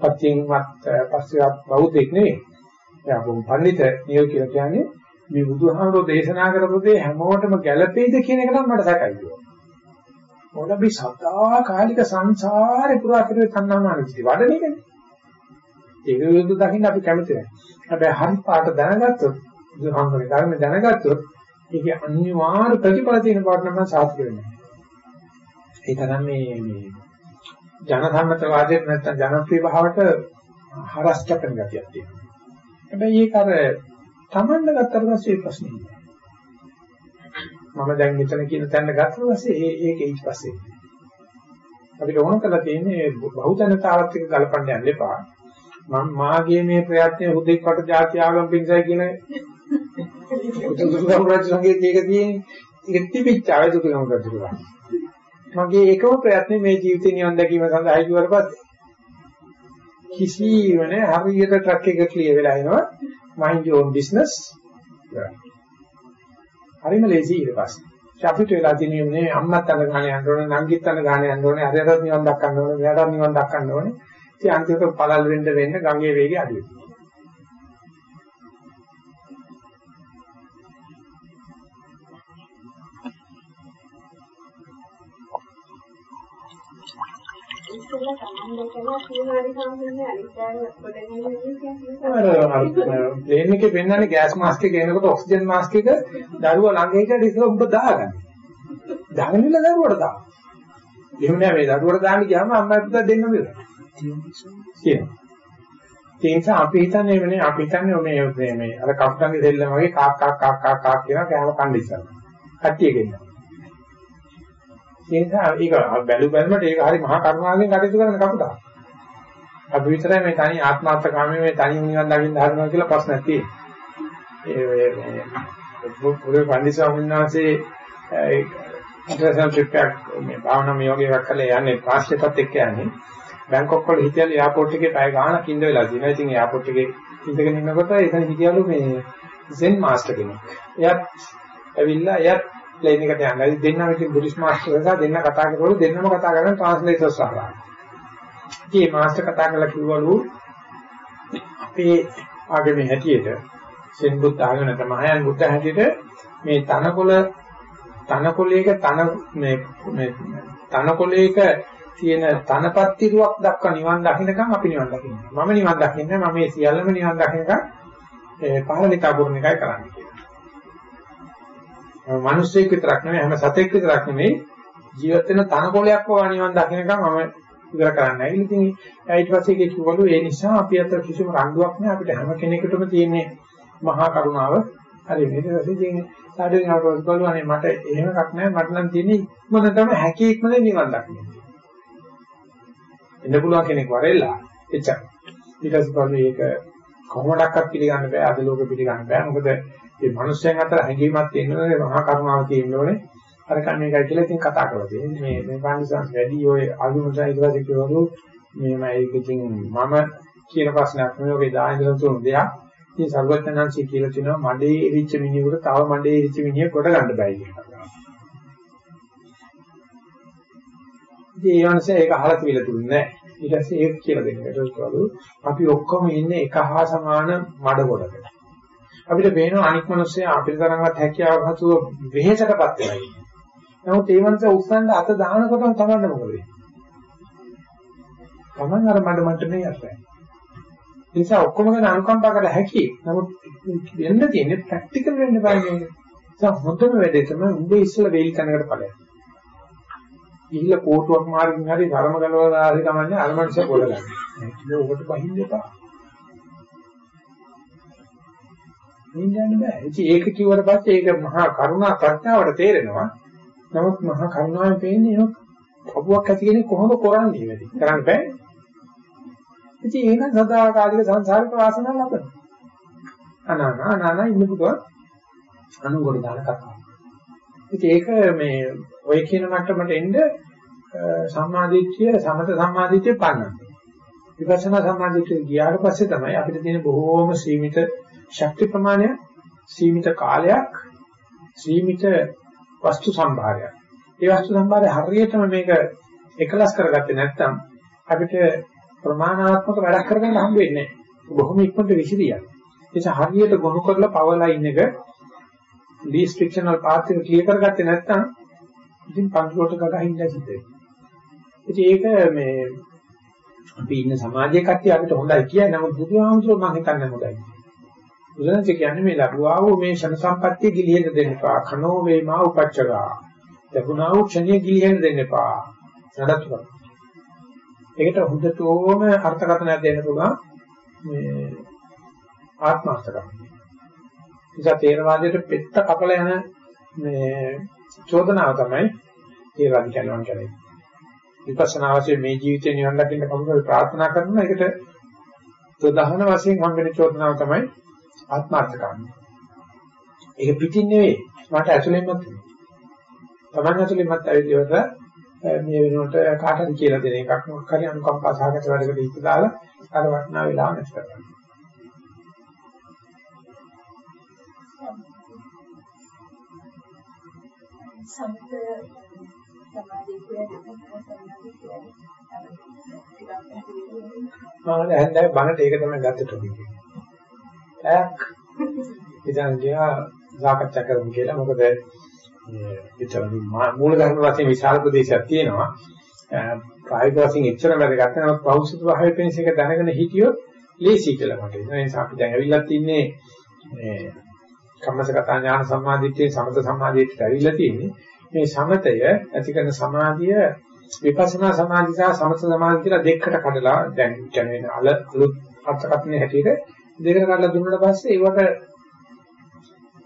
පත්‍යෙන්වත් පස්සේ බෞද්ධෙක් නෙවෙයි. එයා බොහොම පඬිත නියෝ කියලා කියන්නේ මේ බුදුහාමුදුරෝ දේශනා කරපු දේ හැමෝටම ගැළපෙයිද කියන එක නම් මට සැකයි. මොකද අපි සදා කාලික සංසාරේ පුරා කරේ තණ්හාමාන කිසි වඩන එකනේ. ඒක විරුද්ධ දකින්න අපි කැමති නැහැ. හැබැයි හරි පාට දැනගත්තොත් බුදුහාමුදුරේ ධර්ම දැනගත්තොත් ඒකේ අනිවාර්ය ප්‍රතිඵල තියෙන බවට නම් සාධක වෙනවා. ඒ තරම් මේ මේ ජනසම්මත වාදයට නැත්තම් ජනප්‍රිය භාවයට හරස් කැපෙන ගතියක් තියෙනවා. හැබැයි ඒක අර තමන්ද ගත්තට පස්සේ ප්‍රශ්නේ නෑ. මම දැන් මෙතන කියන තැන ගත්තට පස්සේ ඒක ඊට පස්සේ. අපිට ඕන කරලා තියෙන්නේ බහුජනතාවත් එක්ක ගලපන්න යන්න එපා. මම මාගේ මේ ප්‍රයත්නය හුදෙක් කට ಜಾති ආගම් පින්සයි කියන දුරුගම් රාජ්‍ය සංගීතයක තියෙන ඒක තිබිච්ච ආය දුරුගම් රාජ්‍ය මගේ එකම ප්‍රයත්නේ මේ ජීවිතේ නිවන් දැකීම සඳහා හිතුවට පස්සේ. කිසිම නෑ හරියට ට්‍රක් එක ක්ලියර් වෙලා එනවා. mind your own business. හරිම ලේසි ඊට පස්සේ. අපිට වෙලා තියෙන්නේ අම්මත් අන්න ගාන යන්න ඕනේ නංගිත් අන්න ගාන යන්න ඕනේ හරියටත් නිවන් දක්වන්න ඕනේ මෙයාටත් නිවන් දක්වන්න ඕනේ. ඉතින් අන්තිමට පළල් වෙන්න වෙන්න ගංගේ වේගය අඩු වෙනවා. ප්ලේන් එකේ පෙන්නන්නේ ගෑස් මාස්ක් එක එනකොට ඔක්සිජන් මාස්ක් එක දරුවා ළඟ හිටියට ඉස්සෙල්ලා උඹ දාගන්න. දාගෙන ඉන්න දරුවට දාන්න. එහෙම නෑ මේ දරුවට දාන්න ගියාම අම්මා පුතා දෙන්නම ඉවරයි. කියනවා. ඒ නිසා අපි හිතන්නේ මේ අපි හිතන්නේ මේ මේ මේ අර කප්ටන්ගේ දෙල්ලම වගේ කාක් කාක් කාක් කාක් කාක් කියන කෑම කන්න ඉස්සරහ. කට්ටිය ගෙන්න. ඒ නිසා ඒක බැලු බැලමට ඒක හරි මහා කරුණාවෙන් කටයුතු කරන කපුටා. අපි විතරයි මේ තනි ආත්මාර්ථකාමී මේ තනි නිවන් දකින්න හදනවා කියලා ප්‍රශ්නක් තියෙන්නේ. ඒ පොරේ පන්දි ස්වාමීන් වහන්සේ ඉන්ටර්නැෂනල් ට්‍රිප් එකක් මේ භාවනා මියෝගයක් කරලා යන්නේ ට්‍රාන්ස්ලේටර්ත් එක්ක යන්නේ. බැංකොක් වල හිටියලු එයාපෝට් එකේ පැය ගාණක් ඉඳ වෙලා තියෙනවා. ඉතින් එයාපෝට් එකේ ඉඳගෙන ඉන්නකොට එතන හිටියලු මේ සෙන් මාස්ටර් කෙනෙක්. එයාත් ඇවිල්ලා එයාත් ප්ලේන් එකට යනවා. දෙන්නම ඉතින් බුද්දිස් මාස්ටර් එක දෙන්න කතා කරනකොට දෙන්නම කතා කරන ට්‍රාන්ස්ලේටර්ස් සහරා. ඉතින් මාස්ටර් කතා කරලා කිව්වලු අපේ ආගමේ හැටියට සෙන් බුද්ධ ආගම නැත්නම් මහායාන බුද්ධ හැටියට මේ තනකොළ තනකොළයක තන මේ මේ තනකොළයක තියෙන තනපත්තිරුවක් දක්වා නිවන් දකින්නකම් අපි නිවන් දකින්නේ. මම නිවන් දකින්නේ මම මේ සියල්ලම නිවන් දකින්නකම් ඒ පහලිතා පුරණ එකයි කරන්නේ කියලා. මිනිස්සෙක් විතරක් නෙමෙයි හැම සතෙක් විතරක් නෙමෙයි ජීවත් වෙන තනකොළයක් වගේ නිවන් දකින්නකම් මම ඉවර කරන්නේ. ඉතින් ඊට පස්සේ ඒක කිව්වලු ඒ නිසා අපි අතර කිසිම රණ්ඩුවක් නෑ අපිට හැම කෙනෙකුටම තියෙන්නේ මහා කරුණාව. හරි මේක රසිතින් සාඩෙන් ආවොත් බලුවානේ මට එහෙම එකක් නෑ මට නම් තියෙන්නේ ඉක්මනටම හැකි ඉක්මනේ නිවන් දකින්න. එන්න පුළුවන් කෙනෙක් වරෙල්ලා එච්චර. ඊට පස්සේ බලන්නේ ඒක කොහොමඩක්වත් පිළිගන්න බෑ අද ලෝකෙ පිළිගන්න බෑ. මොකද මේ මිනිස්යන් අතර හැඟීමක් තියෙනවනේ මහා කරුණාව තියෙනවනේ. අර කන්නේ එකයි කියලා ඉතින් කතා කරලා තියෙන්නේ. මේ මේ පානිසංස් වැඩි ඔය ආගමට ඊට පස්සේ කියවලු මේ මම ඒක ඉතින් මම කියන ප්‍රශ්නයක් නෙවෙයි ඔගේ දායකයන් තුන දෙයක්. ඉතින් සර්වඥාන්සේ කියලා තිනවා මඩේ ඉරිච්ච මිනිහෙකුට තව මඩේ ඉරිච්ච මිනිහෙක් කොට ගන්න බෑ කියලා. ඉතින් ඒ වන්සේ ඒක අහලා තිබිලා තිබුණේ නැහැ. ඊට පස්සේ ඒක කියලා දෙන්න. ඒක කවලු අපි ඔක්කොම ඉන්නේ එක හා සමාන මඩ කොටකට. අපිට පේනවා අනික් මිනිස්සයා අපිට තරම්වත් හැකියාවක් හසුව වෙහෙසටපත් වෙලා ඉන්නේ. නමුත් ඒ වන්සේ උස්සන්න අත දානකොටම තමන්න මොකද වෙන්නේ? තමන් අර මඩ මට්ටමේ යන්නේ. ඒ නිසා ඔක්කොම ගැන අනුකම්පා කර හැකි. නමුත් වෙන්න තියෙන්නේ ප්‍රැක්ටිකල් වෙන්න බෑ මේක. ඒ හොඳම වැඩේ තමයි උඹේ ඉස්සලා වේලි කනකට ඵලයක්. ගිහිල්ලා කෝටුවක් මාර්ගින් හරි ධර්ම ගලවලා හරි කමන්නේ අර මනුස්සය පොළ ගන්න. ඒක ඔබට බහින්න එපා. නින්දන්න බෑ. ඉතින් ඒක කිව්වට පස්සේ ඒක මහා කරුණා ප්‍රඥාවට තේරෙනවා. නමුත් මහා කරුණාවෙන් පේන්නේ ඒක පපුවක් ඇති කෙනෙක් කොහොමද කරන්නේ වැඩි. කරන්න බෑ. ඉතින් ඒක සදාකාලික සංසාරික වාසනාවක් ලබනවා. අනානා අනානා ඉන්න පුතෝ අනුගොඩ දාන කතාව. ඉතින් ඒක මේ ඔය කියන මට්ටමට එන්න සම්මාදිට්ඨිය සමත සම්මාදිට්ඨිය පන්නන්න. විපස්සනා සම්මාදිට්ඨිය ගියාට පස්සේ තමයි අපිට තියෙන බොහෝම සීමිත ශක්ති ප්‍රමාණය, සීමිත කාලයක්, සීමිත වස්තු සම්භාරයක්. ඒ වස්තු සම්භාරය හරියටම මේක එකලස් කරගත්තේ නැත්නම් අපිට ප්‍රමාණාත්මක වැඩක් කරගන්න හම්බ වෙන්නේ නැහැ. බොහොම ඉක්මනට විසිරියක්. ඒ නිසා හරියට ගොනු කරලා පවරලා ඉන්න එක least frictional path එක ක්ලියර් කරගත්තේ නැත්නම් ඉතින් පන්තිලට ගගහින්න සිද්ධ වෙනවා. ඉතින් ඒක මේ අපි ඉන්න සමාජයේ කට්ටිය අපිට හොඳයි කියන්නේ නමුත් බුදුහාමුදුරුවෝ මම හිතන්නේ හොඳයි. බුදුරජාණන් කියන්නේ මේ ලැබුවා වූ මේ ෂණ සම්පත්තිය ගිලිහෙන්න දෙන්න එපා. කනෝ වේමා උපච්චරා. ලැබුණා වූ ක්ෂණිය ගිලිහෙන්න දෙන්න එපා. නඩත්තු කරනවා. ඒකට හොඳටම අර්ථකථනයක් දෙන්න පුළුවන් මේ ආත්මාර්ථකම්. නිසා තේරවාදයට පෙත්ත කපල යන මේ චෝදනාව තමයි තේරවාද කියනවා කියන්නේ. විපස්සනා වශයෙන් මේ ජීවිතේ නිවන් දකින්න කවුරුහරි ප්‍රාර්ථනා කරනවා ඒකට ප්‍රධාන වශයෙන් හම් වෙන චෝදනාව තමයි ආත්මාර්ථකම්. ඒක පිටින් නෙවෙයි මට ඇතුළෙන්මත් තියෙනවා. Taman ඇතුළෙන්මත් ඇවිල්ලිවට මේ වෙනුවට කාටද කියලා දෙන එකක් මොකක් හරි අනුකම්පා සහගත වැඩකට ඉස්ස දාලා අර වටනා වෙලාව නැති කරගන්න. සම්පත සමාධිය කියන්නේ සමාධිය කියන්නේ මම දැන් බණට ඒක තමයි ගත්ත ටොපික් එක. ඈක් ඉතින් ගියා සාකච්ඡා කරමු කියලා මොකද මේ විතර මූල ධර්ම වශයෙන් විශාල ප්‍රදේශයක් තියෙනවා. ප්‍රායෝගික වශයෙන් එච්චර වැඩගත් නැහැ. පෞෂික භාවයේ පෙන්ස් එක දැනගෙන හිටියොත් ලේසි කියලා මට. ඒ නිසා අපි දැන් ඇවිල්ලා තින්නේ මේ කම්මසගත ඥාන සම්මාදිට්ඨිය සමත සම්මාදිට්ඨියට ඇවිල්ලා තියෙන්නේ. මේ සමතය ඇති කරන සමාධිය විපස්සනා සමාධිය සහ සමත සමාධිය කියලා දෙකකට කඩලා දැන් කියන්නේ අල අලුත් අර්ථකථනයේ හැටියට දෙකට කඩලා දුන්නාට පස්සේ ඒවට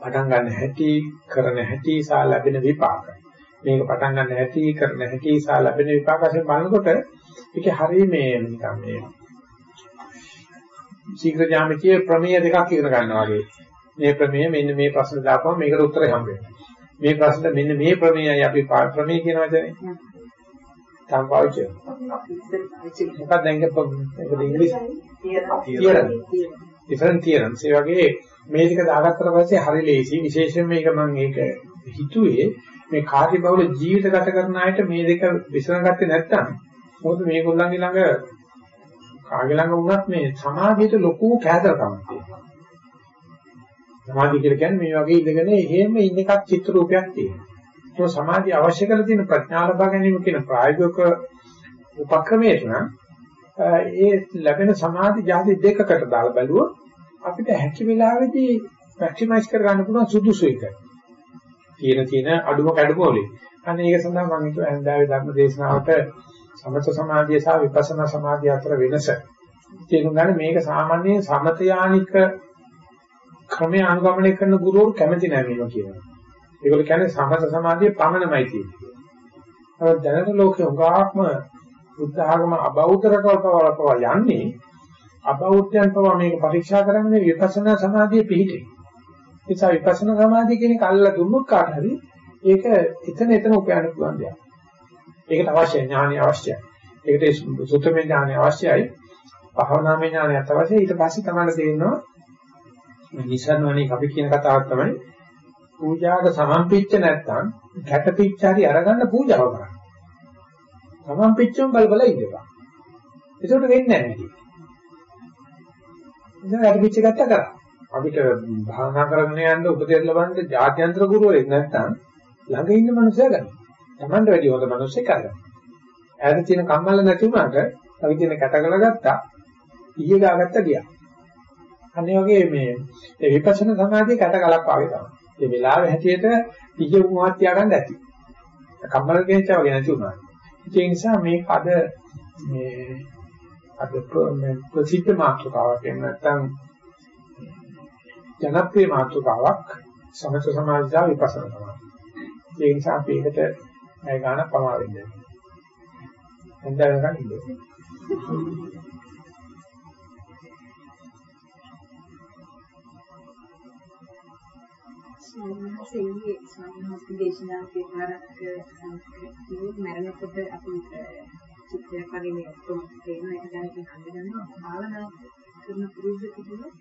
පටන් ගන්න හැටි කරන හැටි සහ ලැබෙන විපාක. මේක පටන් ගන්න හැටි කරන හැටි සහ ලැබෙන විපාක වශයෙන් බලනකොට ඒකේ හරිය මේ නිකන් මේ ශීඝ්‍ර ජ්‍යාමිතිය ප්‍රමේය දෙකක් ඉගෙන ගන්නවා වගේ. මේ ප්‍රමේය මෙන්න මේ ප්‍රශ්න දාපුවම මේකට උත්තරය හම්බ වෙනවා. මේ ප්‍රශ්නෙට මෙන්න මේ ප්‍රමේයයි අපි ප්‍රමේය කියන වචනේ. තාම පාවිච්චි කරනවා. මොකක්ද දැන් ඒක? ඉංග්‍රීසි තියරම් ඩිෆරන්ට් තියරම්ස් ඒ වගේ මේ ටික දාගත්තට පස්සේ හරි ලේසි විශේෂයෙන් මේක මම ඒක හිතුවේ මේ කාර්ය බහුල ජීවිත ගත කරන අයට මේ දෙක විසඳගත්තේ නැත්නම් මොකද මේගොල්ලන්ගේ ළඟ කාගේ ළඟ වුණත් මේ සමාධියට ලොකු කෑදරකමක් තියෙනවා. සමාධිය කියලා කියන්නේ මේ වගේ ඉඳගෙන එහෙම ඉන්න එකක් චිත්‍ර රූපයක් තියෙනවා. ඒක සමාධිය අවශ්‍ය කරලා තියෙන ප්‍රඥා ලබා ගැනීම කියන ප්‍රායෝගික උපක්‍රමයට නම් ඒ ලැබෙන සමාධි જાති දෙකකට දාලා බැලුවොත් අපිට හැකි වෙලාවෙදී මැක්සිමයිස් කර ගන්න පුළුවන් සුදුසු එක. තියෙන තියෙන අඩුම කැඩුම වලින්. අන්න ඒක සඳහා මම හිතුවා හන්දාවේ ධර්ම දේශනාවට සමත සමාධිය සහ විපස්සනා සමාධිය අතර වෙනස. තේරුම් ගන්න මේක සාමාන්‍යයෙන් සමතයානික ක්‍රමයේ අනුගමනය කරන ගුරුවරු කැමති නැහැ මේවා කියනවා. ඒගොල්ලෝ කියන්නේ සමත සමාධිය පමණමයි තියෙන්නේ. නමුත් දැනට ලෝකේ උගාක්ම බුද්ධ ආගම අබෞද්ධරට වලපව යන්නේ අබෞද්ධයන් පවා මේක පරීක්ෂා කරන්නේ විපස්සනා සමාධිය පිහිටේ. ඒ නිසා විපස්සනා සමාධිය කියන කල්ල දුන්නොත් කාට හරි ඒක එතන එතන උපයන්න පුළුවන් දෙයක්. ඒකට අවශ්‍ය ඥානය අවශ්‍යයි. ඒකට සුත්තමේ ඥානය අවශ්‍යයි. භාවනාමය ඥානයත් අවශ්‍යයි. ඊට පස්සේ තමයි තේරෙනවා නිසන්වනේ අපි කියන කතාවක් තමයි පූජාවට සමම්පිච්ච නැත්නම් කැටපිච්ච හරි අරගන්න පූජාව කරන්න. සමම්පිච්චම බල බල ඉඳපන්. ඒකට වෙන්නේ නැහැ. ඉතින් කැටපිච්ච ගත්ත කරා. අපිට භාවනා කරගෙන යන්න උපදෙස් ලබන්න ජාත්‍යන්තර ගුරුවරයෙක් නැත්නම් ළඟ ඉන්න මනුස්සයා ගන්න. Tamanට වැඩි හොඳ මනුස්සයෙක් අරගෙන. ඈත තියෙන කම්මල්ල නැති වුණාට අපි තියෙන කැටකල ගත්තා. ඊයේ ගාගත්ත ගියා. අනේ වගේ මේ ඒ විපස්සනා සමාධිය කැටකලක් වගේ තමයි. ඒ වෙලාවේ හැටියට ඊයේ වුණාත් තියාගන්න ඇති. කම්මල ගෙන්චා වගේ නැති වුණා. ඒ නිසා මේක අද මේ අද ප්‍රසිද්ධ මාතෘකාවක් එහෙම නැත්නම් ජනප්‍රිය මාතෘකාවක් සමථ සමාධිය විපස්සනා සමාධිය. ඒ නිසා අපි ඒකට ඇය ගන්න පමා වෙන්නේ. හන්දරගන්න ඉන්නේ. සම්මාසෙන්නේ සම්මාස දේශනා කියනවාරක් කිව්වොත් මරණකොට අපි චිත්තයක් වගේ මේ ඔක්කොම තේරෙන එක දැන් හඳුනනවා භාවනා කරන පුරුදු කිව්වොත්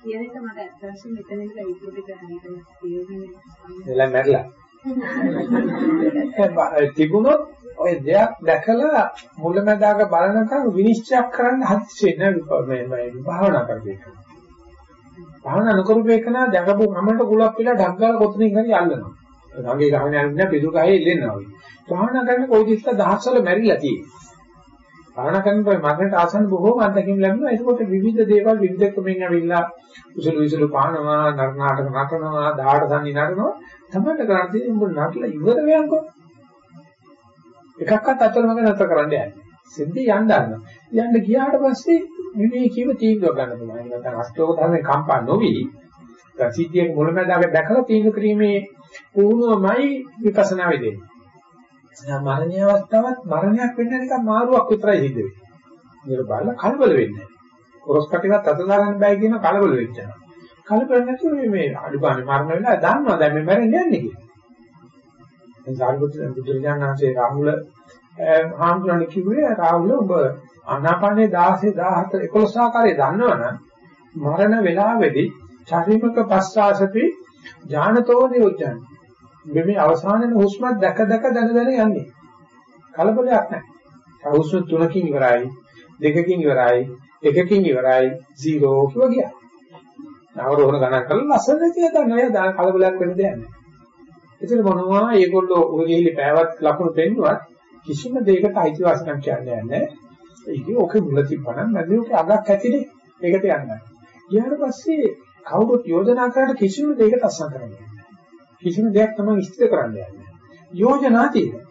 කියන එක මට ඇත්ත වශයෙන්ම මෙතන ඉඳලා ඉතුරු ටික හරියට තේරෙන්නේ එලා මැරලා. තිබුණොත් ඔය දෙයක් දැකලා මුලමදාග බලනකම් විනිශ්චය කරන්න හදිස්සි වෙන මේ මේ භාවනා කරන්නේ. භාවනා නොකරපු එකන දැකපු ගමන්ට කුලක් පිළා ඩක් ගාලා කොතනින් හරි අල්ලනවා. ගඟේ ගහගෙන යන්නේ නැහැ පිටු ගහේ ඉල්ලෙනවා වගේ. භාවනා කරන්නේ කොයි දිස්ස දහස්වල මැරිලා තියෙන්නේ. භාවනා කරනකොට මරණයට ආසන්න බොහෝම අත්දැකීම් ලැබෙනවා. ඒකකොට විවිධ දේවල් විවිධ ක්‍රමෙන් ඇවිල්ලා උසුළු විසුළු පානවා, නරනාටක නටනවා, දාඩ සංනි නටනවා. තමයි කරන්නේ උඹ නටලා ඉවර වෙනකො. එකක්වත් අතලමක නැතර කරන්න යන්නේ. සිද්ධි යන්න ගන්න. යන්න ගියාට පස්සේ විවේකීව තීන්දුව ගන්න පුළුවන්. නැත්නම් අෂ්ටෝක ධර්මේ කම්පා නොවි සිද්ධියක මුලමඳාක දැකලා තීන්දුව කිරීමේ පුහුණුවමයි විපස්සනා වෙන්නේ. දැන් මරණීය අවස්ථාවත් මරණයක් වෙන්න නිකන් මාරුවක් විතරයි සිද්ධ වෙන්නේ. මේක බලලා කලබල වෙන්නේ නැහැ. කොරස් කටිවත් අත දාගන්න බෑ කියන කලබල වෙච්චා. කලබල නැතුව මේ මේ අඩුපානේ මරණ වෙලා දන්නවා දැන් මේ මැරෙන්න යන්නේ කියලා. දැන් සාරිපුත්‍ර බුදුරජාණන් වහන්සේ රාහුල හාමුදුරනේ කිව්වේ රාහුල ඔබ ආනාපානේ 16 17 11 ආකාරයේ දන්නවනම් මරණ වෙලාවේදී ශරීරක පස්සාසපි ඥානතෝ නියොජ්ජන් මේ අවසානයේ හුස්ම දැක දැක දන දන යන්නේ කලබලයක් නැහැ. හුස්ම තුනකින් ඉවරයි දෙකකින් ඉවරයි එකකින් ඉවරයි 0 කිව්වා ගියා. නවරෝහණ ගණන් කරලා ලස්සන කියලා නෑ දා කලබලයක් වෙන්න දෙයක් නෑ. ඒතර මොනවා ඒගොල්ලෝ උර ගිහිලි පෑවත් ලකුණු පෙන්නුවත් කිසිම දෙයකට අයිතිවාසිකම් කියන්නේ නැහැ. ඒකේ ඔකේ මුල තිබ්බනම් නැති ඔකේ අගක් ඇතිනේ. ඒකට යන්නේ. ඊට පස්සේ කවුරුත් යෝජනා කරලා කිසිම දෙයකට අස්සම් කරන්නේ නැහැ. කිසිම දෙයක් තමයි ඉස්තිර කරන්නේ නැහැ. යෝජනා තියෙනවා.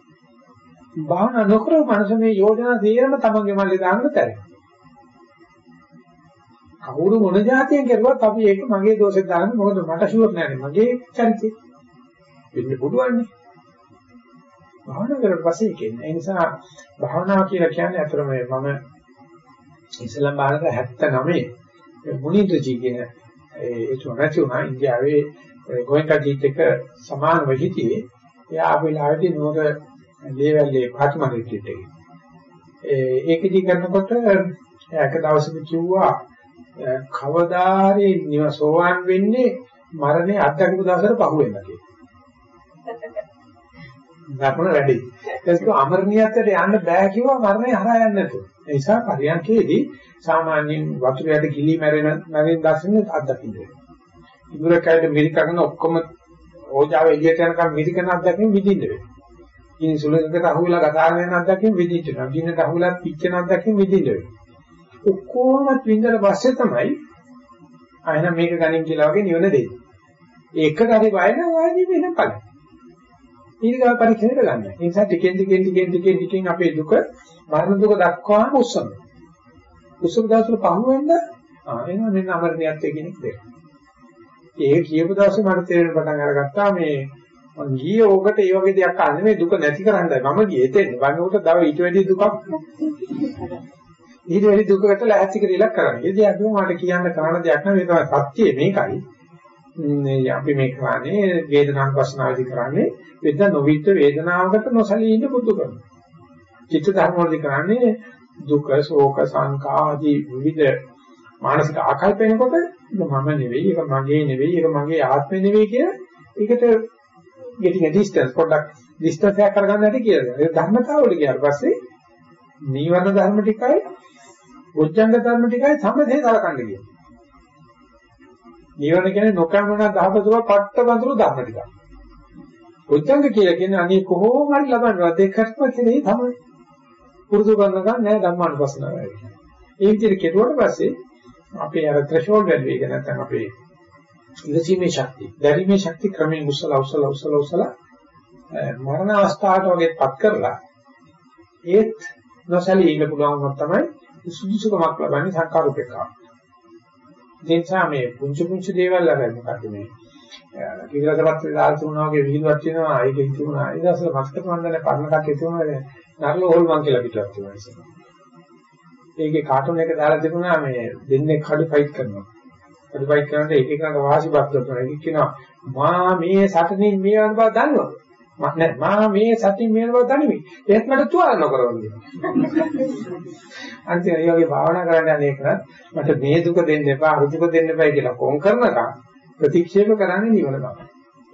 භාවනා නොකරව මනස මේ යෝජනා තේරම තමන්ගේ මල්ලේ දාන්න තැරෙනවා. කවුරු මොන જાතියෙන් කරුවත් අපි ඒක මගේ දෝෂෙත් දාන්න මොකද මට ෂුවර් නෑනේ මගේ චරිතය වෙන්න පුළුවන්නේ භාවනා කරලා පස්සේ කියන්නේ ඒ නිසා භාවනාව කියලා කියන්නේ අතරම මම ඉස්ලාම් භාවනාව 79 මුනිද්‍රජී කියන ඒ තුනටි උනා ඉන්දියාවේ ගෝයන්කා ජීත් එක සමාන වෙහිතියේ එයා ආපු වෙලාවේදී නෝර ලේවැල්ලේ පාත්මා එකේ ඒ ඒකදී කරනකොට එක දවසක කිව්වා කවදාරි නිවසෝවන් වෙන්නේ මරණය අත්දැකපු දවසට පහු වෙනවා කියලා. ධර්ම වැඩි. ඒක අමරණියත්වයට යන්න බෑ කිව්වා මරණය හරහා යන්න නැතුව. ඒ නිසා පරියන්කේදී සාමාන්‍යයෙන් වතුර යට ගිලී මැරෙන නැරින් දැසින්න අත්දකින්න වෙනවා. ඉදුරකයට මිරිකගෙන ඔක්කොම ඕජාව එළියට යනකම් මිරිකන අත්දැකීම් විඳින්න වෙනවා. ඉතින් සුලකට අහුවෙලා ගතාගෙන යන අත්දැකීම් විඳින්න වෙනවා. ගින්නට අහුවෙලා පිච්චෙන අත්දැකීම් විඳින්න වෙනවා. ඔක්කොම විඳලා පස්සේ තමයි අයන මේක ගණන් කියලා වගේ නිවන දෙන්නේ. ඒකට හරි බය නැහැ ආදී වෙන පළ. ඊළඟ පරීක්ෂණයට ගන්න. ඒ නිසා ටිකෙන් ටිකෙන් ටිකෙන් ටිකෙන් ටිකෙන් අපේ දුක මරණ දුක දක්වාම උස්සන. උස්සන දවසට පහුවෙන්ද ආ එනවා මෙන්න අමරණියත් කෙනෙක් දෙන්න. ඒ කියපු දවසේ මට තේරෙන පටන් අරගත්තා මේ මං ගියේ ඕකට ඒ වගේ දෙයක් අහන්නේ මේ දුක නැති කරන්නයි මම ගියේ එතෙන්. වන්නකොට දව ඊට වැඩි දුකක් ඊට වැඩි දුකකට ලැහැත්ති කියලා කරන්නේ. ඒ දෙයක් මට කියන්න කරන දෙයක් නෙවෙයි මේ තමයි සත්‍යය මේකයි. මේ අපි මේ කරන්නේ වේදනාවක් වස්නාවදී කරන්නේ වේදනා නොවිත වේදනාවකට නොසලී ඉන්න බුදු කරනවා. චිත්ත ධර්ම වලදී කරන්නේ දුක, ශෝක, සංකා ආදී විවිධ මානසික ආකල්ප වෙනකොට මම නෙවෙයි, ඒක මගේ නෙවෙයි, ඒක මගේ ආත්මෙ නෙවෙයි කියලා ඒකට getting a distance පොඩ්ඩක් distance එකක් කරගන්න හැටි කියලා. ඒ ධර්මතාවල ගියාට පස්සේ නීවරණ ධර්ම ටිකයි, උච්ඡංග ධර්ම ටිකයි සම්මතේ සලකන්න කියනවා. නිවන කියන්නේ නොකරන දහවතුර පට්ට බඳුරු ධර්ම ටික. උච්චංග කියලා කියන්නේ අනේ කොහොම හරි ලබනවා දෙකක්ම කියන්නේ තමයි. පුරුදු කරනකම් නෑ ධම්මානුපස්සනාව වෙන්නේ. ඒ විදිහට කෙරුවට පස්සේ අපේ අර ත්‍රිශෝල් වැල්ව් එක නැත්නම් අපේ ඉවසීමේ ශක්තිය, දැරීමේ ශක්තිය ක්‍රමයෙන් උස්සල උස්සල උස්සල උස්සල මරණ අවස්ථාවට වගේපත් කරලා ඒත් නොසලී ඉන්න පුළුවන් වුණොත් තමයි සුදුසුකමක් ලබන්නේ සංකාර උපේක්ෂාව. ඒ නිසා මේ පුංචි පුංචි දේවල් අර මොකද මේ කිවිලකපත් දාල් තුනා වගේ විහිළුවක් තියෙනවා ඒකෙන් තිබුණා. ඒ දවස්වල මස්කට මන්දනේ පරණ කට්ටිය තිබුණා නරල හොල්මන් කියලා පිටවක් තිබුණා ඉතින්. ඒකේ කාටුන් එක දාලා තිබුණා මේ දෙන්නේ කඩු ෆයිට් කරනවා. කඩු ෆයිට් කරනකොට එක එකකට වාසිපත් කරනවා ඒක කියනවා මා මේ සටනින් මේ වන බව දන්නවා නෑ මා මේ සතින් මේ බව දනිමි ඒත් මට තුවාල නොකරවන්නේ අන්තිම ඒ වගේ භාවනා කරන්න යන එක මට මේ දුක දෙන්න එපා අර දුක දෙන්න එපා කියලා කොන් කරනකම් ප්‍රතික්ෂේප කරන්නේ නිවන තමයි.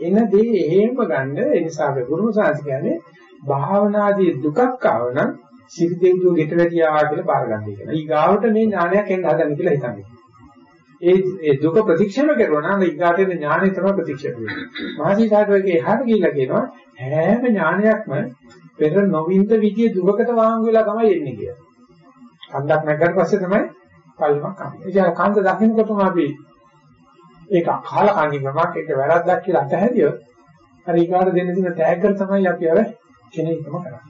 එන දේ එහෙම ගන්න ඒ නිසා අපි ගුරුම සාංශ කියන්නේ භාවනාදී දුකක් ආව නම් සිරිදෙවිදු ගෙට වැටියා කියලා බාර ගන්න එක. ඊගාවට මේ ඥානයක් එන්න හදන්න කියලා හිතන්නේ. ඒ ඒ දුක ප්‍රතික්ෂේප කරුවා නම් ඊගාට එන ඥානය තමයි ප්‍රතික්ෂේප වෙන්නේ. මහසී සාධුවේගේ එහාට ගිහිල්ලා කියනවා හැම ඥානයක්ම පෙර නොවින්ද විදිය දුකකට වාංගු වෙලා තමයි එන්නේ කියලා. කන්දක් නැගගට පස්සේ තමයි පල්ලමක් කන්නේ. ඒ කියන්නේ කන්ද දකින්නකොටම අපි ඒක අකාල කණිකමක් ඒක වැරද්දක් කියලා අතහැරියොත් හරි ඊගාට දෙන්න තියෙන තෑග්ගර තමයි අපි අර කෙනෙක්ම කරන්නේ.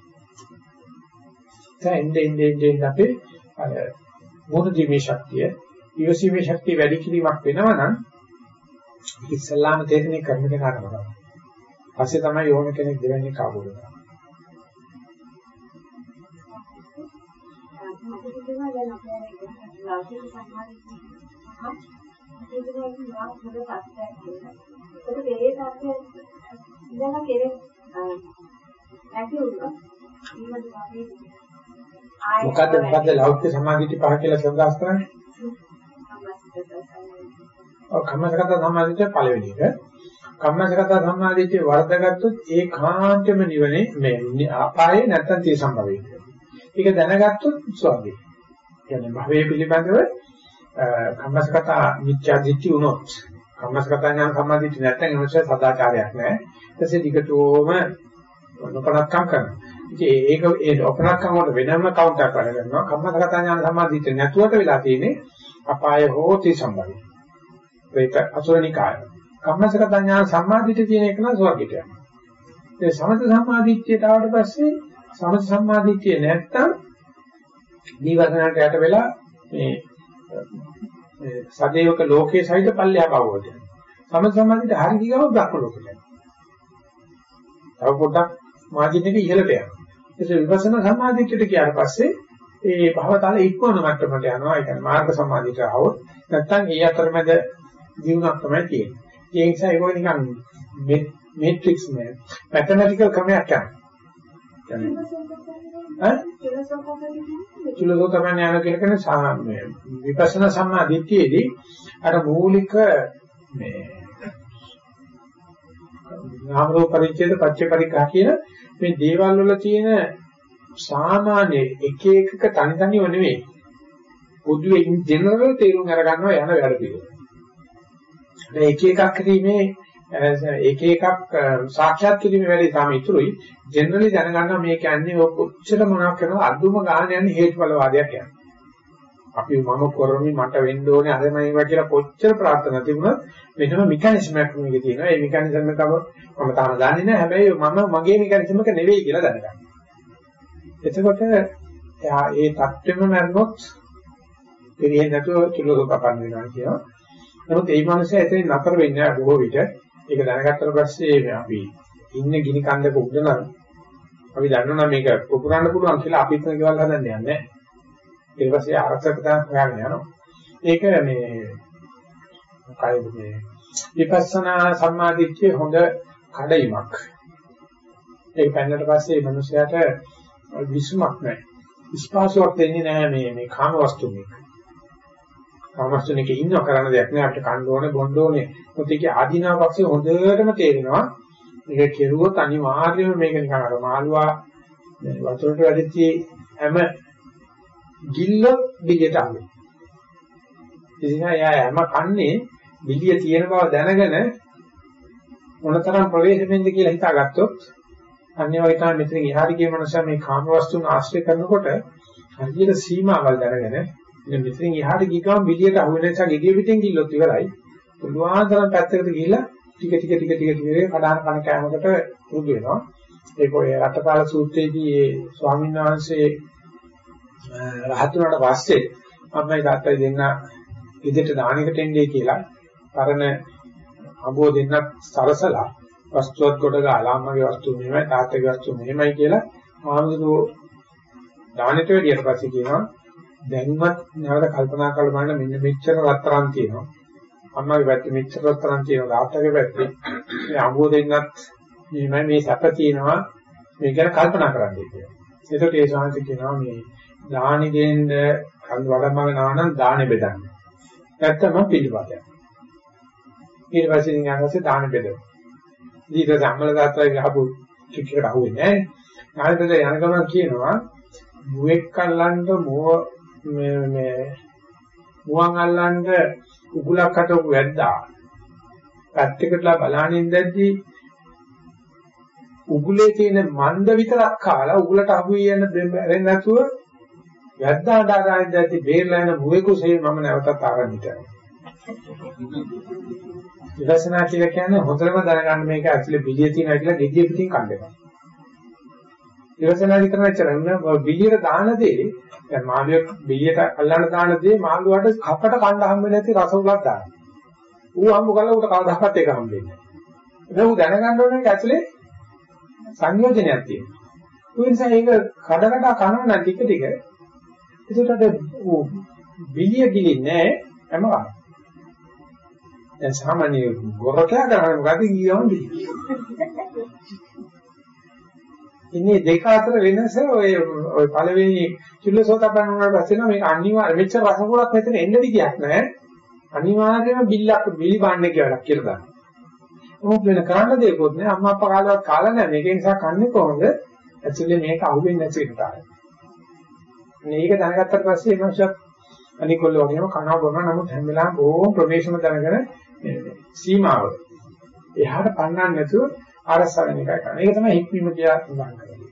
දැන් එන්නේ එන්නේ එන්නේ අපේ අර මොන දීමේ ශක්තිය, ඊවසීමේ ශක්තිය වැඩි කිරීමක් වෙනවා නම් ඉස්සල්ලාම තේරෙන්නේ කරන කෙනාට තමයි. පස්සේ තමයි ඕන කෙනෙක් දෙවන්නේ කාබුල කරන්නේ. මට හිතෙනවා දැන් අපේ ලෞකික සම්මාදිට්ඨිය හා ඒක තමයි මම හොඳ පස්සයක් කියලා. ඒකට ඒ තාක්ෂය ඉඳලා කෙරේ නැති වුණා. ඊමද වගේ මොකද්ද මොකද්ද ලෞකික සමාධිය පහ කියලා සඳහස් කරන්නේ? ඔව් කම්මසගත සමාධිය පළවෙනි එක. කම්මසගත සමාධිය වර්ධගත්තොත් ඒකාන්තම නිවනේ මේ අපායේ නැත්තම් තේ සම්භවෙන්නේ. ඒක දැනගත්තොත් ස්වර්ගය. කියන්නේ භවයේ පිළිබඳව කම්මසගත මිත්‍යා දිට්ඨි වුණොත් කම්මසගත ඥාන සම්මාදිට්ඨි නැත්නම් එනොස්සේ සදාචාරයක් නැහැ. ඊටසේ දිගටම නොපනත්කම් කරනවා. ඉතින් ඒක ඒ නොපනත්කම් වල වෙනම කවුන්ටර් වැඩ කරනවා. කම්මසගත ඥාන සම්මාදිට්ඨි නැතුවට වෙලා තියෙන්නේ අපාය හෝති සම්භවය. ඒක අසුරනිකාය. කම්මසගත ඥාන සම්මාදිට්ඨි කියන එක නම් ස්වර්ගයට යනවා. ඒ සමත සම්මාදිට්ඨියට ආවට පස්සේ සමත සම්මාදිට්ඨිය නැත්තම් දීවසනට යට වෙලා මේ සදේවක ලෝකයේ සහිත පල්ලෙහා බවවට. සමත සම්මාදිට්ඨිය හරි ගියව බ්‍රහ්ම ලෝකෙට. තව පොඩ්ඩක් මාර්ජින් එක ඉහළට යනවා. ඒක විපස්සනා සම්මාදිට්ඨියට ගියාට පස්සේ ඒ භවතල ඉක්මන මට්ටමට යනවා. ඒ කියන්නේ මාර්ග සම්මාදිට්ඨිය આવොත් නැත්තම් ඒ අතරමැද ජීවණක් තමයි තියෙන්නේ. ඒ නිසා ඒක නිකන් මේට්‍රික්ස් නේ මැතමැටිකල් ක්‍රමයක් යනවා. ඈ චුල්ලසෝතපන්න යන කියන සාමාන්‍ය විපස්සනා සම්මා දිට්ඨියේදී අර මූලික මේ නාම රූප පරිච්ඡේද පච්ච පරිකා කියන මේ දේවල් වල තියෙන සාමාන්‍ය එක එකක තනි තනිව නෙවෙයි පොදුවේ ඉන් ජෙනරල් තේරුම් අරගන්නවා යන වැඩ පිළිවෙල. මේ එක එකක් කිරීමේ එක එකක් සාක්ෂාත් කිරීමේ වැඩේ තමයි ඉතුරුයි. ජෙනරලි දැනගන්නවා මේ කියන්නේ ඔය කොච්චර මොනවක් කරනවද අදුම ගන්න යන්නේ හේතුඵල වාදයක් යනවා. අපි මම කරමි මට වෙන්න ඕනේ අර මම ඒවා කියලා කොච්චර ප්‍රාර්ථනා තිබුණත් වෙනම මෙකැනිසම් එකක් මේකේ තියෙනවා. ඒ මෙකැනිසම් එකම මම තාම දන්නේ නැහැ. හැබැයි මම මගේ මෙකැනිසම් එක නෙවෙයි කියලා දැනගන්න. එතකොට එයා ඒ தත්වෙම මරනොත් එරිහෙ නැතුව චුල්ලක කපන්න වෙනවා කියනවා. නමුත් ඒ මනුස්සයා එතනින් නතර වෙන්නේ නැහැ බොහෝ විට. ඒක දැනගත්තට පස්සේ අපි ඉන්න ගිනි කන්දක උඩ නම් අපි දන්නවා මේක පුපුරන්න පුළුවන් කියලා අපි හිතන දේවල් හදන්න යන්නේ නැහැ. ඊට පස්සේ ආරක්ෂක තමයි හොයාගෙන යනවා. ඒක මේ මොකයිද මේ විපස්සනා සම්මාදිට්ඨිය හොඳ කඩයිමක්. ඒක පෙන්නට පස්සේ මිනිසයාට විසුමක් නැහැ. ස්පාසුවක් දෙන්නේ නැහැ මේ මේ කාම වස්තුනේ. කාම වස්තුනේ ඉන්න කරන්න දෙයක් නෑ අපිට කන්න ඕනේ බොන්න ඕනේ. මොකද ඒකේ ආධිනා පක්ෂේ හොඳටම තේරෙනවා. මේක කෙරුවොත් අනිවාර්යයෙන්ම මේක නිකන් අර මාළුවා වතුරට වැඩිච්ච හැම ගිල්ලොත් බිලියට අහුවෙනවා. ඉතින් එයා හැම කන්නේ බිලිය තියෙන බව දැනගෙන මොනතරම් ප්‍රවේශ වෙන්ද කියලා හිතාගත්තොත් අන්නේ වගේ තමයි මෙතන ඉහාට ගිය මනුස්සයා මේ කාම වස්තුන් ආශ්‍රය කරනකොට හරියට සීමාවල් දැනගෙන ඉතින් මෙතනින් එහාට ගිය ගමන් බිලියට අහු වෙන නිසා gediya පිටින් ගිල්ලොත් ඉවරයි. පුළුවන් තරම් පැත්තකට ගිහිල්ලා ටික ටික ටික ටික ටික කඩාන කන කෑමකට පුරුදු වෙනවා. ඒක ඔය රටපාල සූත්‍රයේදී ඒ ස්වාමීන් වහන්සේ රහත් වුණාට පස්සේ අම්මයි තාත්තයි දෙන්න ඉදිරියට දානයකට එන්නේ කියලා පරණ අබෝ දෙන්නත් සරසලා වස්තුවත් කොට ගාලා අම්මගේ වස්තු මෙහෙමයි තාත්තගේ වස්තු මෙහෙමයි කියලා මානසිකව දානෙට වැඩියට පස්සේ කියනවා දැන්වත් නැවත කල්පනා කරලා බලන්න මෙන්න මෙච්චර රත්තරන් තියෙනවා අම්මගේ පැත්තේ මෙච්චර රත්තරන් තියෙනවා තාත්තගේ පැත්තේ මේ අබෝ දෙන්නත් මෙහෙමයි මේ සැප තියෙනවා මේ ගැන කල්පනා කරන්න කියලා. ඒකට ඒ ශාන්ති කියනවා මේ දානි දෙන්න කන් වඩමග නානම් දානෙ බෙදන්න. නැත්තම් පිළිපදයක්. ඊට පස්සේ ඉතින් අහසේ දානෙ බෙදෙනවා. ඊට සම්මල දාත්‍රායි ගහපු ටිකකට අහුවෙන්නේ නැහැ. ඊට යන ගමන් කියනවා මුවෙක් අල්ලන්න මොව මේ මේ මුවන් අල්ලන්න උගුලක් අතපු වැද්දා. පැත්තකටලා බලනින් දැද්දි උගුලේ තියෙන මන්ද විතරක් කාලා උගුලට අහු වෙන දෙන්න නැතුව වැද්දා දාගන්න දැද්දි බේරලා යන මුවෙකුසේ මම නැවතත් ආරම්භ කරනවා. විදර්ශනා කියලා කියන්නේ හොඳටම දැනගන්න මේක ඇක්චුලි පිළිය තියෙනවා කියලා gediya පිටින් කණ්ඩේනවා. ඉවසනා විතර නැචරන්න බිලියට දාන දේ දැන් මාළුවෙක් බිලියට අල්ලන්න දාන දේ මාළුවාට කපට කණ්ඩ හම්බෙන්නේ නැති රසගුලක් දාන. ඌ හම්බ කරලා ඌට කවදාවත් ඒක හම්බෙන්නේ නැහැ. ඒක ඌ දැනගන්න ඕනේ ඇතුලේ සංයෝජනයක් තියෙනවා. ඒ නිසා ඒක කඩකට කනවා නම් ටික ටික ඒකට ඌ බිලිය ගිලින්නේ නැහැ හැම වෙලාවෙම. දැන් සාමාන්‍ය ගොරකයා කරන්නේ මොකද කියවම බිලිය. ඉන්නේ දෙක අතර වෙනස ඔය ඔය පළවෙනි චුල්ලසෝතපන්න වුණාට පස්සේ නම් මේක අනිවාර්ය මෙච්චර රසගුණක් මෙතන එන්න විදියක් නැහැ. අනිවාර්යයෙන්ම බිල්ලක් බිලි බාන්නේ කියලා කියලා දාන්න. මොකද වෙන කරන්න දෙයක්වත් නැහැ. අම්මා අප්පා කාලවත් කාලා නැහැ. මේක නිසා කන්නේ කොහොමද? ඇක්චුලි මේක අහුවෙන්නේ නැති එක තමයි. මේක දැනගත්තට පස්සේ එමන්ෂත් අනිකොල්ල වගේම කනවා බොනවා නමුත් හැම වෙලාවෙම බොහොම ප්‍රවේශම දැනගෙන සීමාව. එහාට පන්නන්න නැතුව ආරස්සා වෙන එකයි කරන්නේ. ඒක තමයි හික්මීම කියලා සඳහන් කරන්නේ.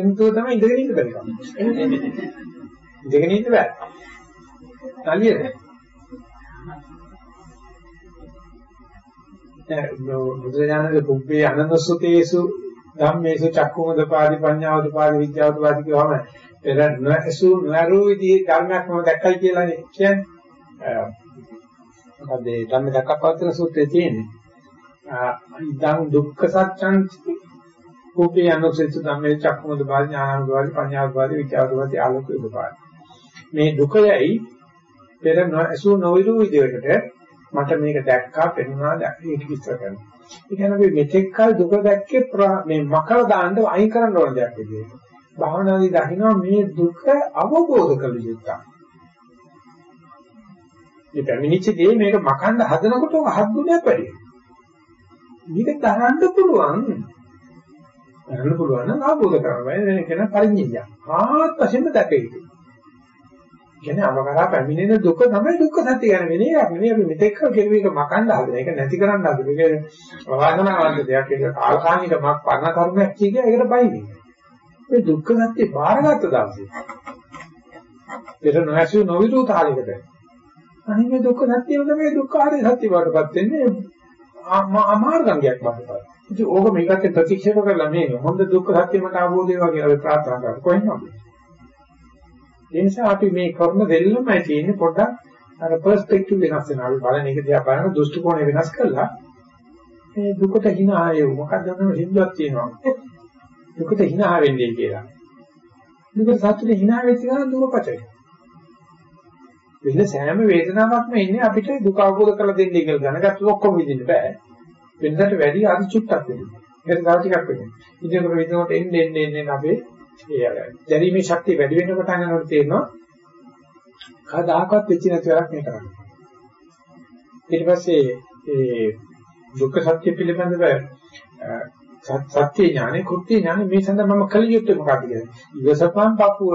ඉන්නතෝ තමයි ඉඳගෙන ඉන්න බැරි කම. ඉඳගෙන ඉන්න බෑ. නලියද? දැන් බුදුරජාණන්ගේ පුබ්බේ අනන්තසුතේසු ධම්මේසු චක්කුමුදපාදි පඤ්ඤාවදපාදි විද්‍යාවදපාදි කියවම පෙර නොඇසු නොරු විදිහේ ධර්මයක් මම දැක්කයි කියලානේ කියන්නේ. මොකද ඒ ධම්ම දක්කපවත්තන සූත්‍රයේ තියෙන්නේ. ඉදං දුක්ඛ සත්‍යං කෝපේ අනුසෙච්ච ධම්මේ චක්කුමුදපාදි ඥානමුදපාදි පඤ්ඤාවදපාදි විද්‍යාවදපාදි ආලෝකයදපාදි. මේ දුකයයි පෙර නොඇසු නොවිරු විදිහකට මට මේක දැක්කා පෙනුණා දැක්කේ ඒක විස්තර කරනවා. ඒ කියන්නේ අපි මෙතෙක් කල දුක දැක්කේ මේ මකල දාන්න අයින් කරන්න ඕන දෙයක් විදියට. භාවනාදී දකින්න මේ දුක අවබෝධ කළ යුතුයි. මේ පැමිණිච්ච දේ මේක මකන්න හදනකොට හත් ගුණයක් වැඩි වෙනවා. මේක තරන්න පුළුවන්. තරන්න පුළුවන් නම් අවබෝධ කරගන්න. වෙන කෙනා පරිඥය. ආත් වශයෙන්ම දැකේ යුතුයි. කියන්නේ අවකරා පැමිණෙන දුක තමයි දුක්ඛ සත්‍ය කියන්නේ. වෙන එකක් නෙවෙයි අපි මෙතෙක් කෙරුවේක මකන්න හදන එක නැති කරන්න හදන එක. ප්‍රවාහනවාද දෙයක්. ඒක කාලකානික මක් පරණ කර්මයක් කියන්නේ ඒකට බයිනේ මේ දුක්ඛ සත්‍ය බාරගත්ත දවසේ. පෙර නොඇසු නොවිරු තාලයකට. අනිත් මේ දුක්ඛ සත්‍යම තමයි දුක්ඛාරය සත්‍ය වඩපත් වෙන්නේ අමාර්ගංගයක් වඩපත් ඉතින් ඕක මේකට ප්‍රතික්ෂේප කරලා මේ හොඳ දුක්ඛ සත්‍ය මට අවබෝධ වේවා කියලා අපි ප්‍රාර්ථනා කරා කොහෙන්ද ඒ නිසා අපි මේ කරන දෙල්ලමයි තියෙන්නේ පොඩ්ඩක් අර පර්ස්පෙක්ටිව් වෙනස් වෙනවා. අපි බලන එක දිහා බලන දෘෂ්ටි කෝණය වෙනස් කරලා මේ දුකට hina ආයෙ මොකක්ද නම හින්දුවක් තියෙනවා. දුකට hina වෙන්නේ කියලා. දුකට සතුටේ hina වෙච්ච ගමන් දුක පචයි. වෙන සෑම වේදනාවක්ම එන්නේ අපිට දුක අවබෝධ කරලා දෙන්නේ කියලා දැනගත්තොත් ඔක්කොම විඳින්න බෑ. වෙනදාට වැඩි අදි චුට්ටක් වෙනවා. ඒක තව ටිකක් වෙනවා. ඉතින් ඒක වේදනාවට එන්නේ එන්නේ එන්නේ අපේ ඒ අර දැරීමේ ශක්තිය වැඩි වෙන පටන් ගන්නකොට තේරෙනවා කවදාකවත් වෙච්ච නැති වැඩක් මේ කරන්නේ. ඊට පස්සේ ඒ දුක්ඛ සත්‍ය පිළිබඳව සත්‍ය ඥානෙ කෘත්‍ය ඥානෙ මේ සඳහා මම කල යුත්තේ මොකක්ද කියන්නේ. ඉවසපන් පපුව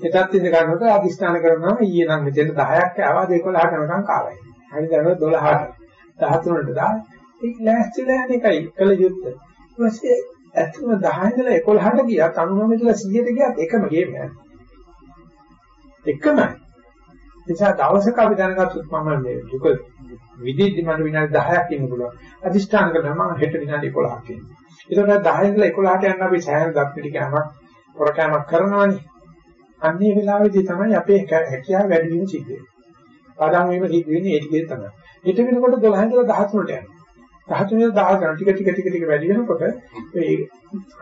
එතත් ඉඳ ගන්නකොට අදිස්ථාන කරනවා ඊයේ නම් මෙතන 10ක් ආවා 11ට යනකම් කාලයි. හරි දැන් 12ට 13ට දා ඒක ලෑස්තිලා යන එකයි කල යුත්තේ. ඊට පස්සේ ඇත්තම 10 ඉඳලා 11ට ගියා 99 ඉඳලා 100ට ගියත් එකම ගේම යනවා. එකමයි. එනිසා දවසක අපි දැනගත්තොත් මම මේ දුක විදිහට මට විනාඩි 10ක් ඉන්න පුළුවන්. අදිෂ්ඨාන කරලා මම හෙට විනාඩි 11ක් ඉන්න. ඒකට 10 ඉඳලා 11ට යන්න අපි සෑහෙන දත් පිටි කෑමක් පොරකෑමක් කරනවානේ. අන්නේ වෙලාවේදී තමයි අපේ හැකියාව වැඩි වීම සිද්ධ වෙන්නේ. පාඩම් වීම සිද්ධ වෙන්නේ ඒ ටිකේ තමයි. ඊට වෙනකොට 12 ඉඳලා 13ට යනවා. 13 ඉඳලා 10 ගන්න ටික ටික ටික ටික වැඩි වෙනකොට ඒ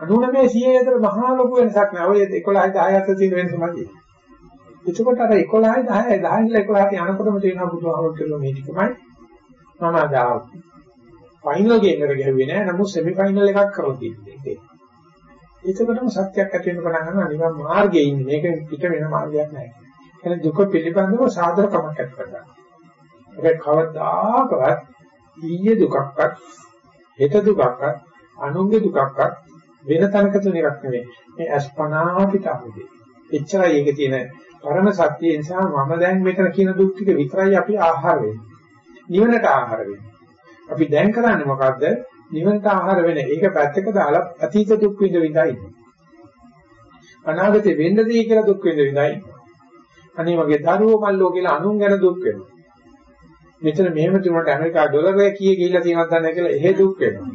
99 100 අතර මහා ලොකු වෙනසක් නෑ. ඔය 11 10 අතර තියෙන වෙනස මදි. එතකොට අර 11 10 10 ඉඳලා 11ට යනකොටම තේරෙනවා බුදුහාමුදුරුවෝ කියලා මේ ටිකමයි මම අදා ෆයිනල් ගේම් එක ගැහුවේ නෑ. නමුත් සෙමි ෆයිනල් එකක් කරලා තියෙන්නේ. ඒකකටම සත්‍යයක් ඇති වෙන පටන් ගන්නවා නිකන් මාර්ගයේ ඉන්නේ. මේක පිට වෙන මාර්ගයක් නෑ. එහෙනම් දුක පිළිබඳව සාධරකමක් ඇති කරගන්න. ඒක කවදාකවත් ඊයේ දුකක්වත් හෙට දුකක්වත් අනුන්ගේ දුකක්වත් වෙන තැනක තුන එකක් නෙවෙයි. මේ අස්පනා පිට අපුදේ. එච්චරයි ඒකේ තියෙන පරම සත්‍ය නිසා මම දැන් මෙතන කියන දුක් ටික විතරයි අපි ආහාර වෙන්නේ. නිවනට ආහාර වෙන්නේ. අපි දැන් කරන්නේ මොකද්ද? නිවනට ආහාර වෙන. ඒක පැත්තක දාලා අතීත දුක් විඳ විඳ ඉන්නේ. අනාගතේ වෙන්න දෙයි කියලා දුක් වෙන විඳයි. අනේ වගේ දරුවෝ මල්ලෝ කියලා අනුන් ගැන දුක් වෙනවා. මෙතන මෙහෙම තිබුණාට ඇමරිකා ඩොලරය කීයේ ගිහිල්ලා තියෙනවද දන්නේ කියලා එහෙ දුක් වෙනවා.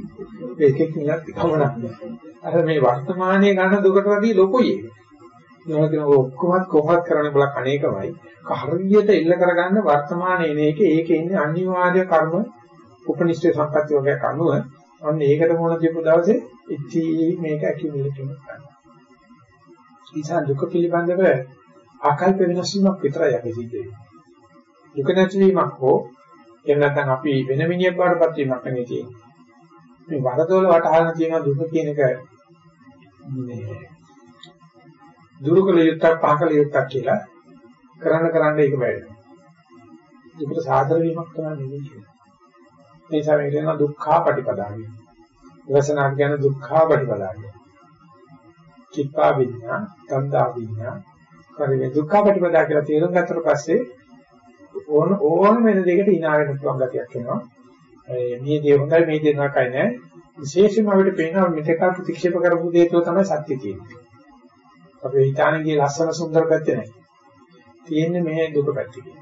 ඒකෙත් නිකන් කමනක්. අර මේ වර්තමානයේ ගන්න දුකට වැඩිය ලොකුයි ඒක. ඒවා කියන ඔක්කොමත් කොහොමද කරන්න බල කණේකමයි. හරියට එල්ල කරගන්න වර්තමානයේ එන එක ඒකේ ඉන්නේ අනිවාර්ය කර්ම උපනිෂ්ඨ සම්පත්‍ය වගේ කනුව. අන්න ඒකට මොන දීපු දවසේ ඉති මේක ඇකියුමුලේට් වෙනවා. නිසා දුක පිළිබඳව ආකල්ප වෙනස් වීමක් විතරයි අපි සිද්ධ වෙන්නේ. දුක නැතිවීමක් හෝ එහෙම නැත්නම් අපි වෙන මිනිහෙක් වඩපත් වීමක් නෙවෙයි තියෙන්නේ. මේ වරදොල වටහාගෙන තියෙන දුක කියන එක මේ දුරුකල යුත්තක් පහකල යුත්තක් කියලා කරන්න කරන්න ඒක බැහැ. දුකට සාදර වීමක් තමයි නෙවෙයි කියන්නේ. ඒ නිසා මේක කියනවා දුක්ඛා පටිපදාවයි. විවසනා කියන දුක්ඛා පටිපදාවයි. කිප්පා විඤ්ඤා, තණ්හා විඤ්ඤා, කරේ දුක්ඛා පටිපදා කියලා තේරුම් ගත්තට පස්සේ ඕන ඕන වෙන දෙයකට hina වෙන්න පුළුවන් ගතියක් එනවා. මේ දේ හොඳයි මේ දේ නරකයි නෑ. විශේෂයෙන්ම අපිට පේනවා මෙතක ප්‍රතික්ෂේප කරපු දේ තුළ තමයි සත්‍ය තියෙන්නේ. අපේ හිතානගේ ලස්සන සුන්දර පැත්තේ නෑ. තියෙන්නේ මේ දුක පැත්තේ.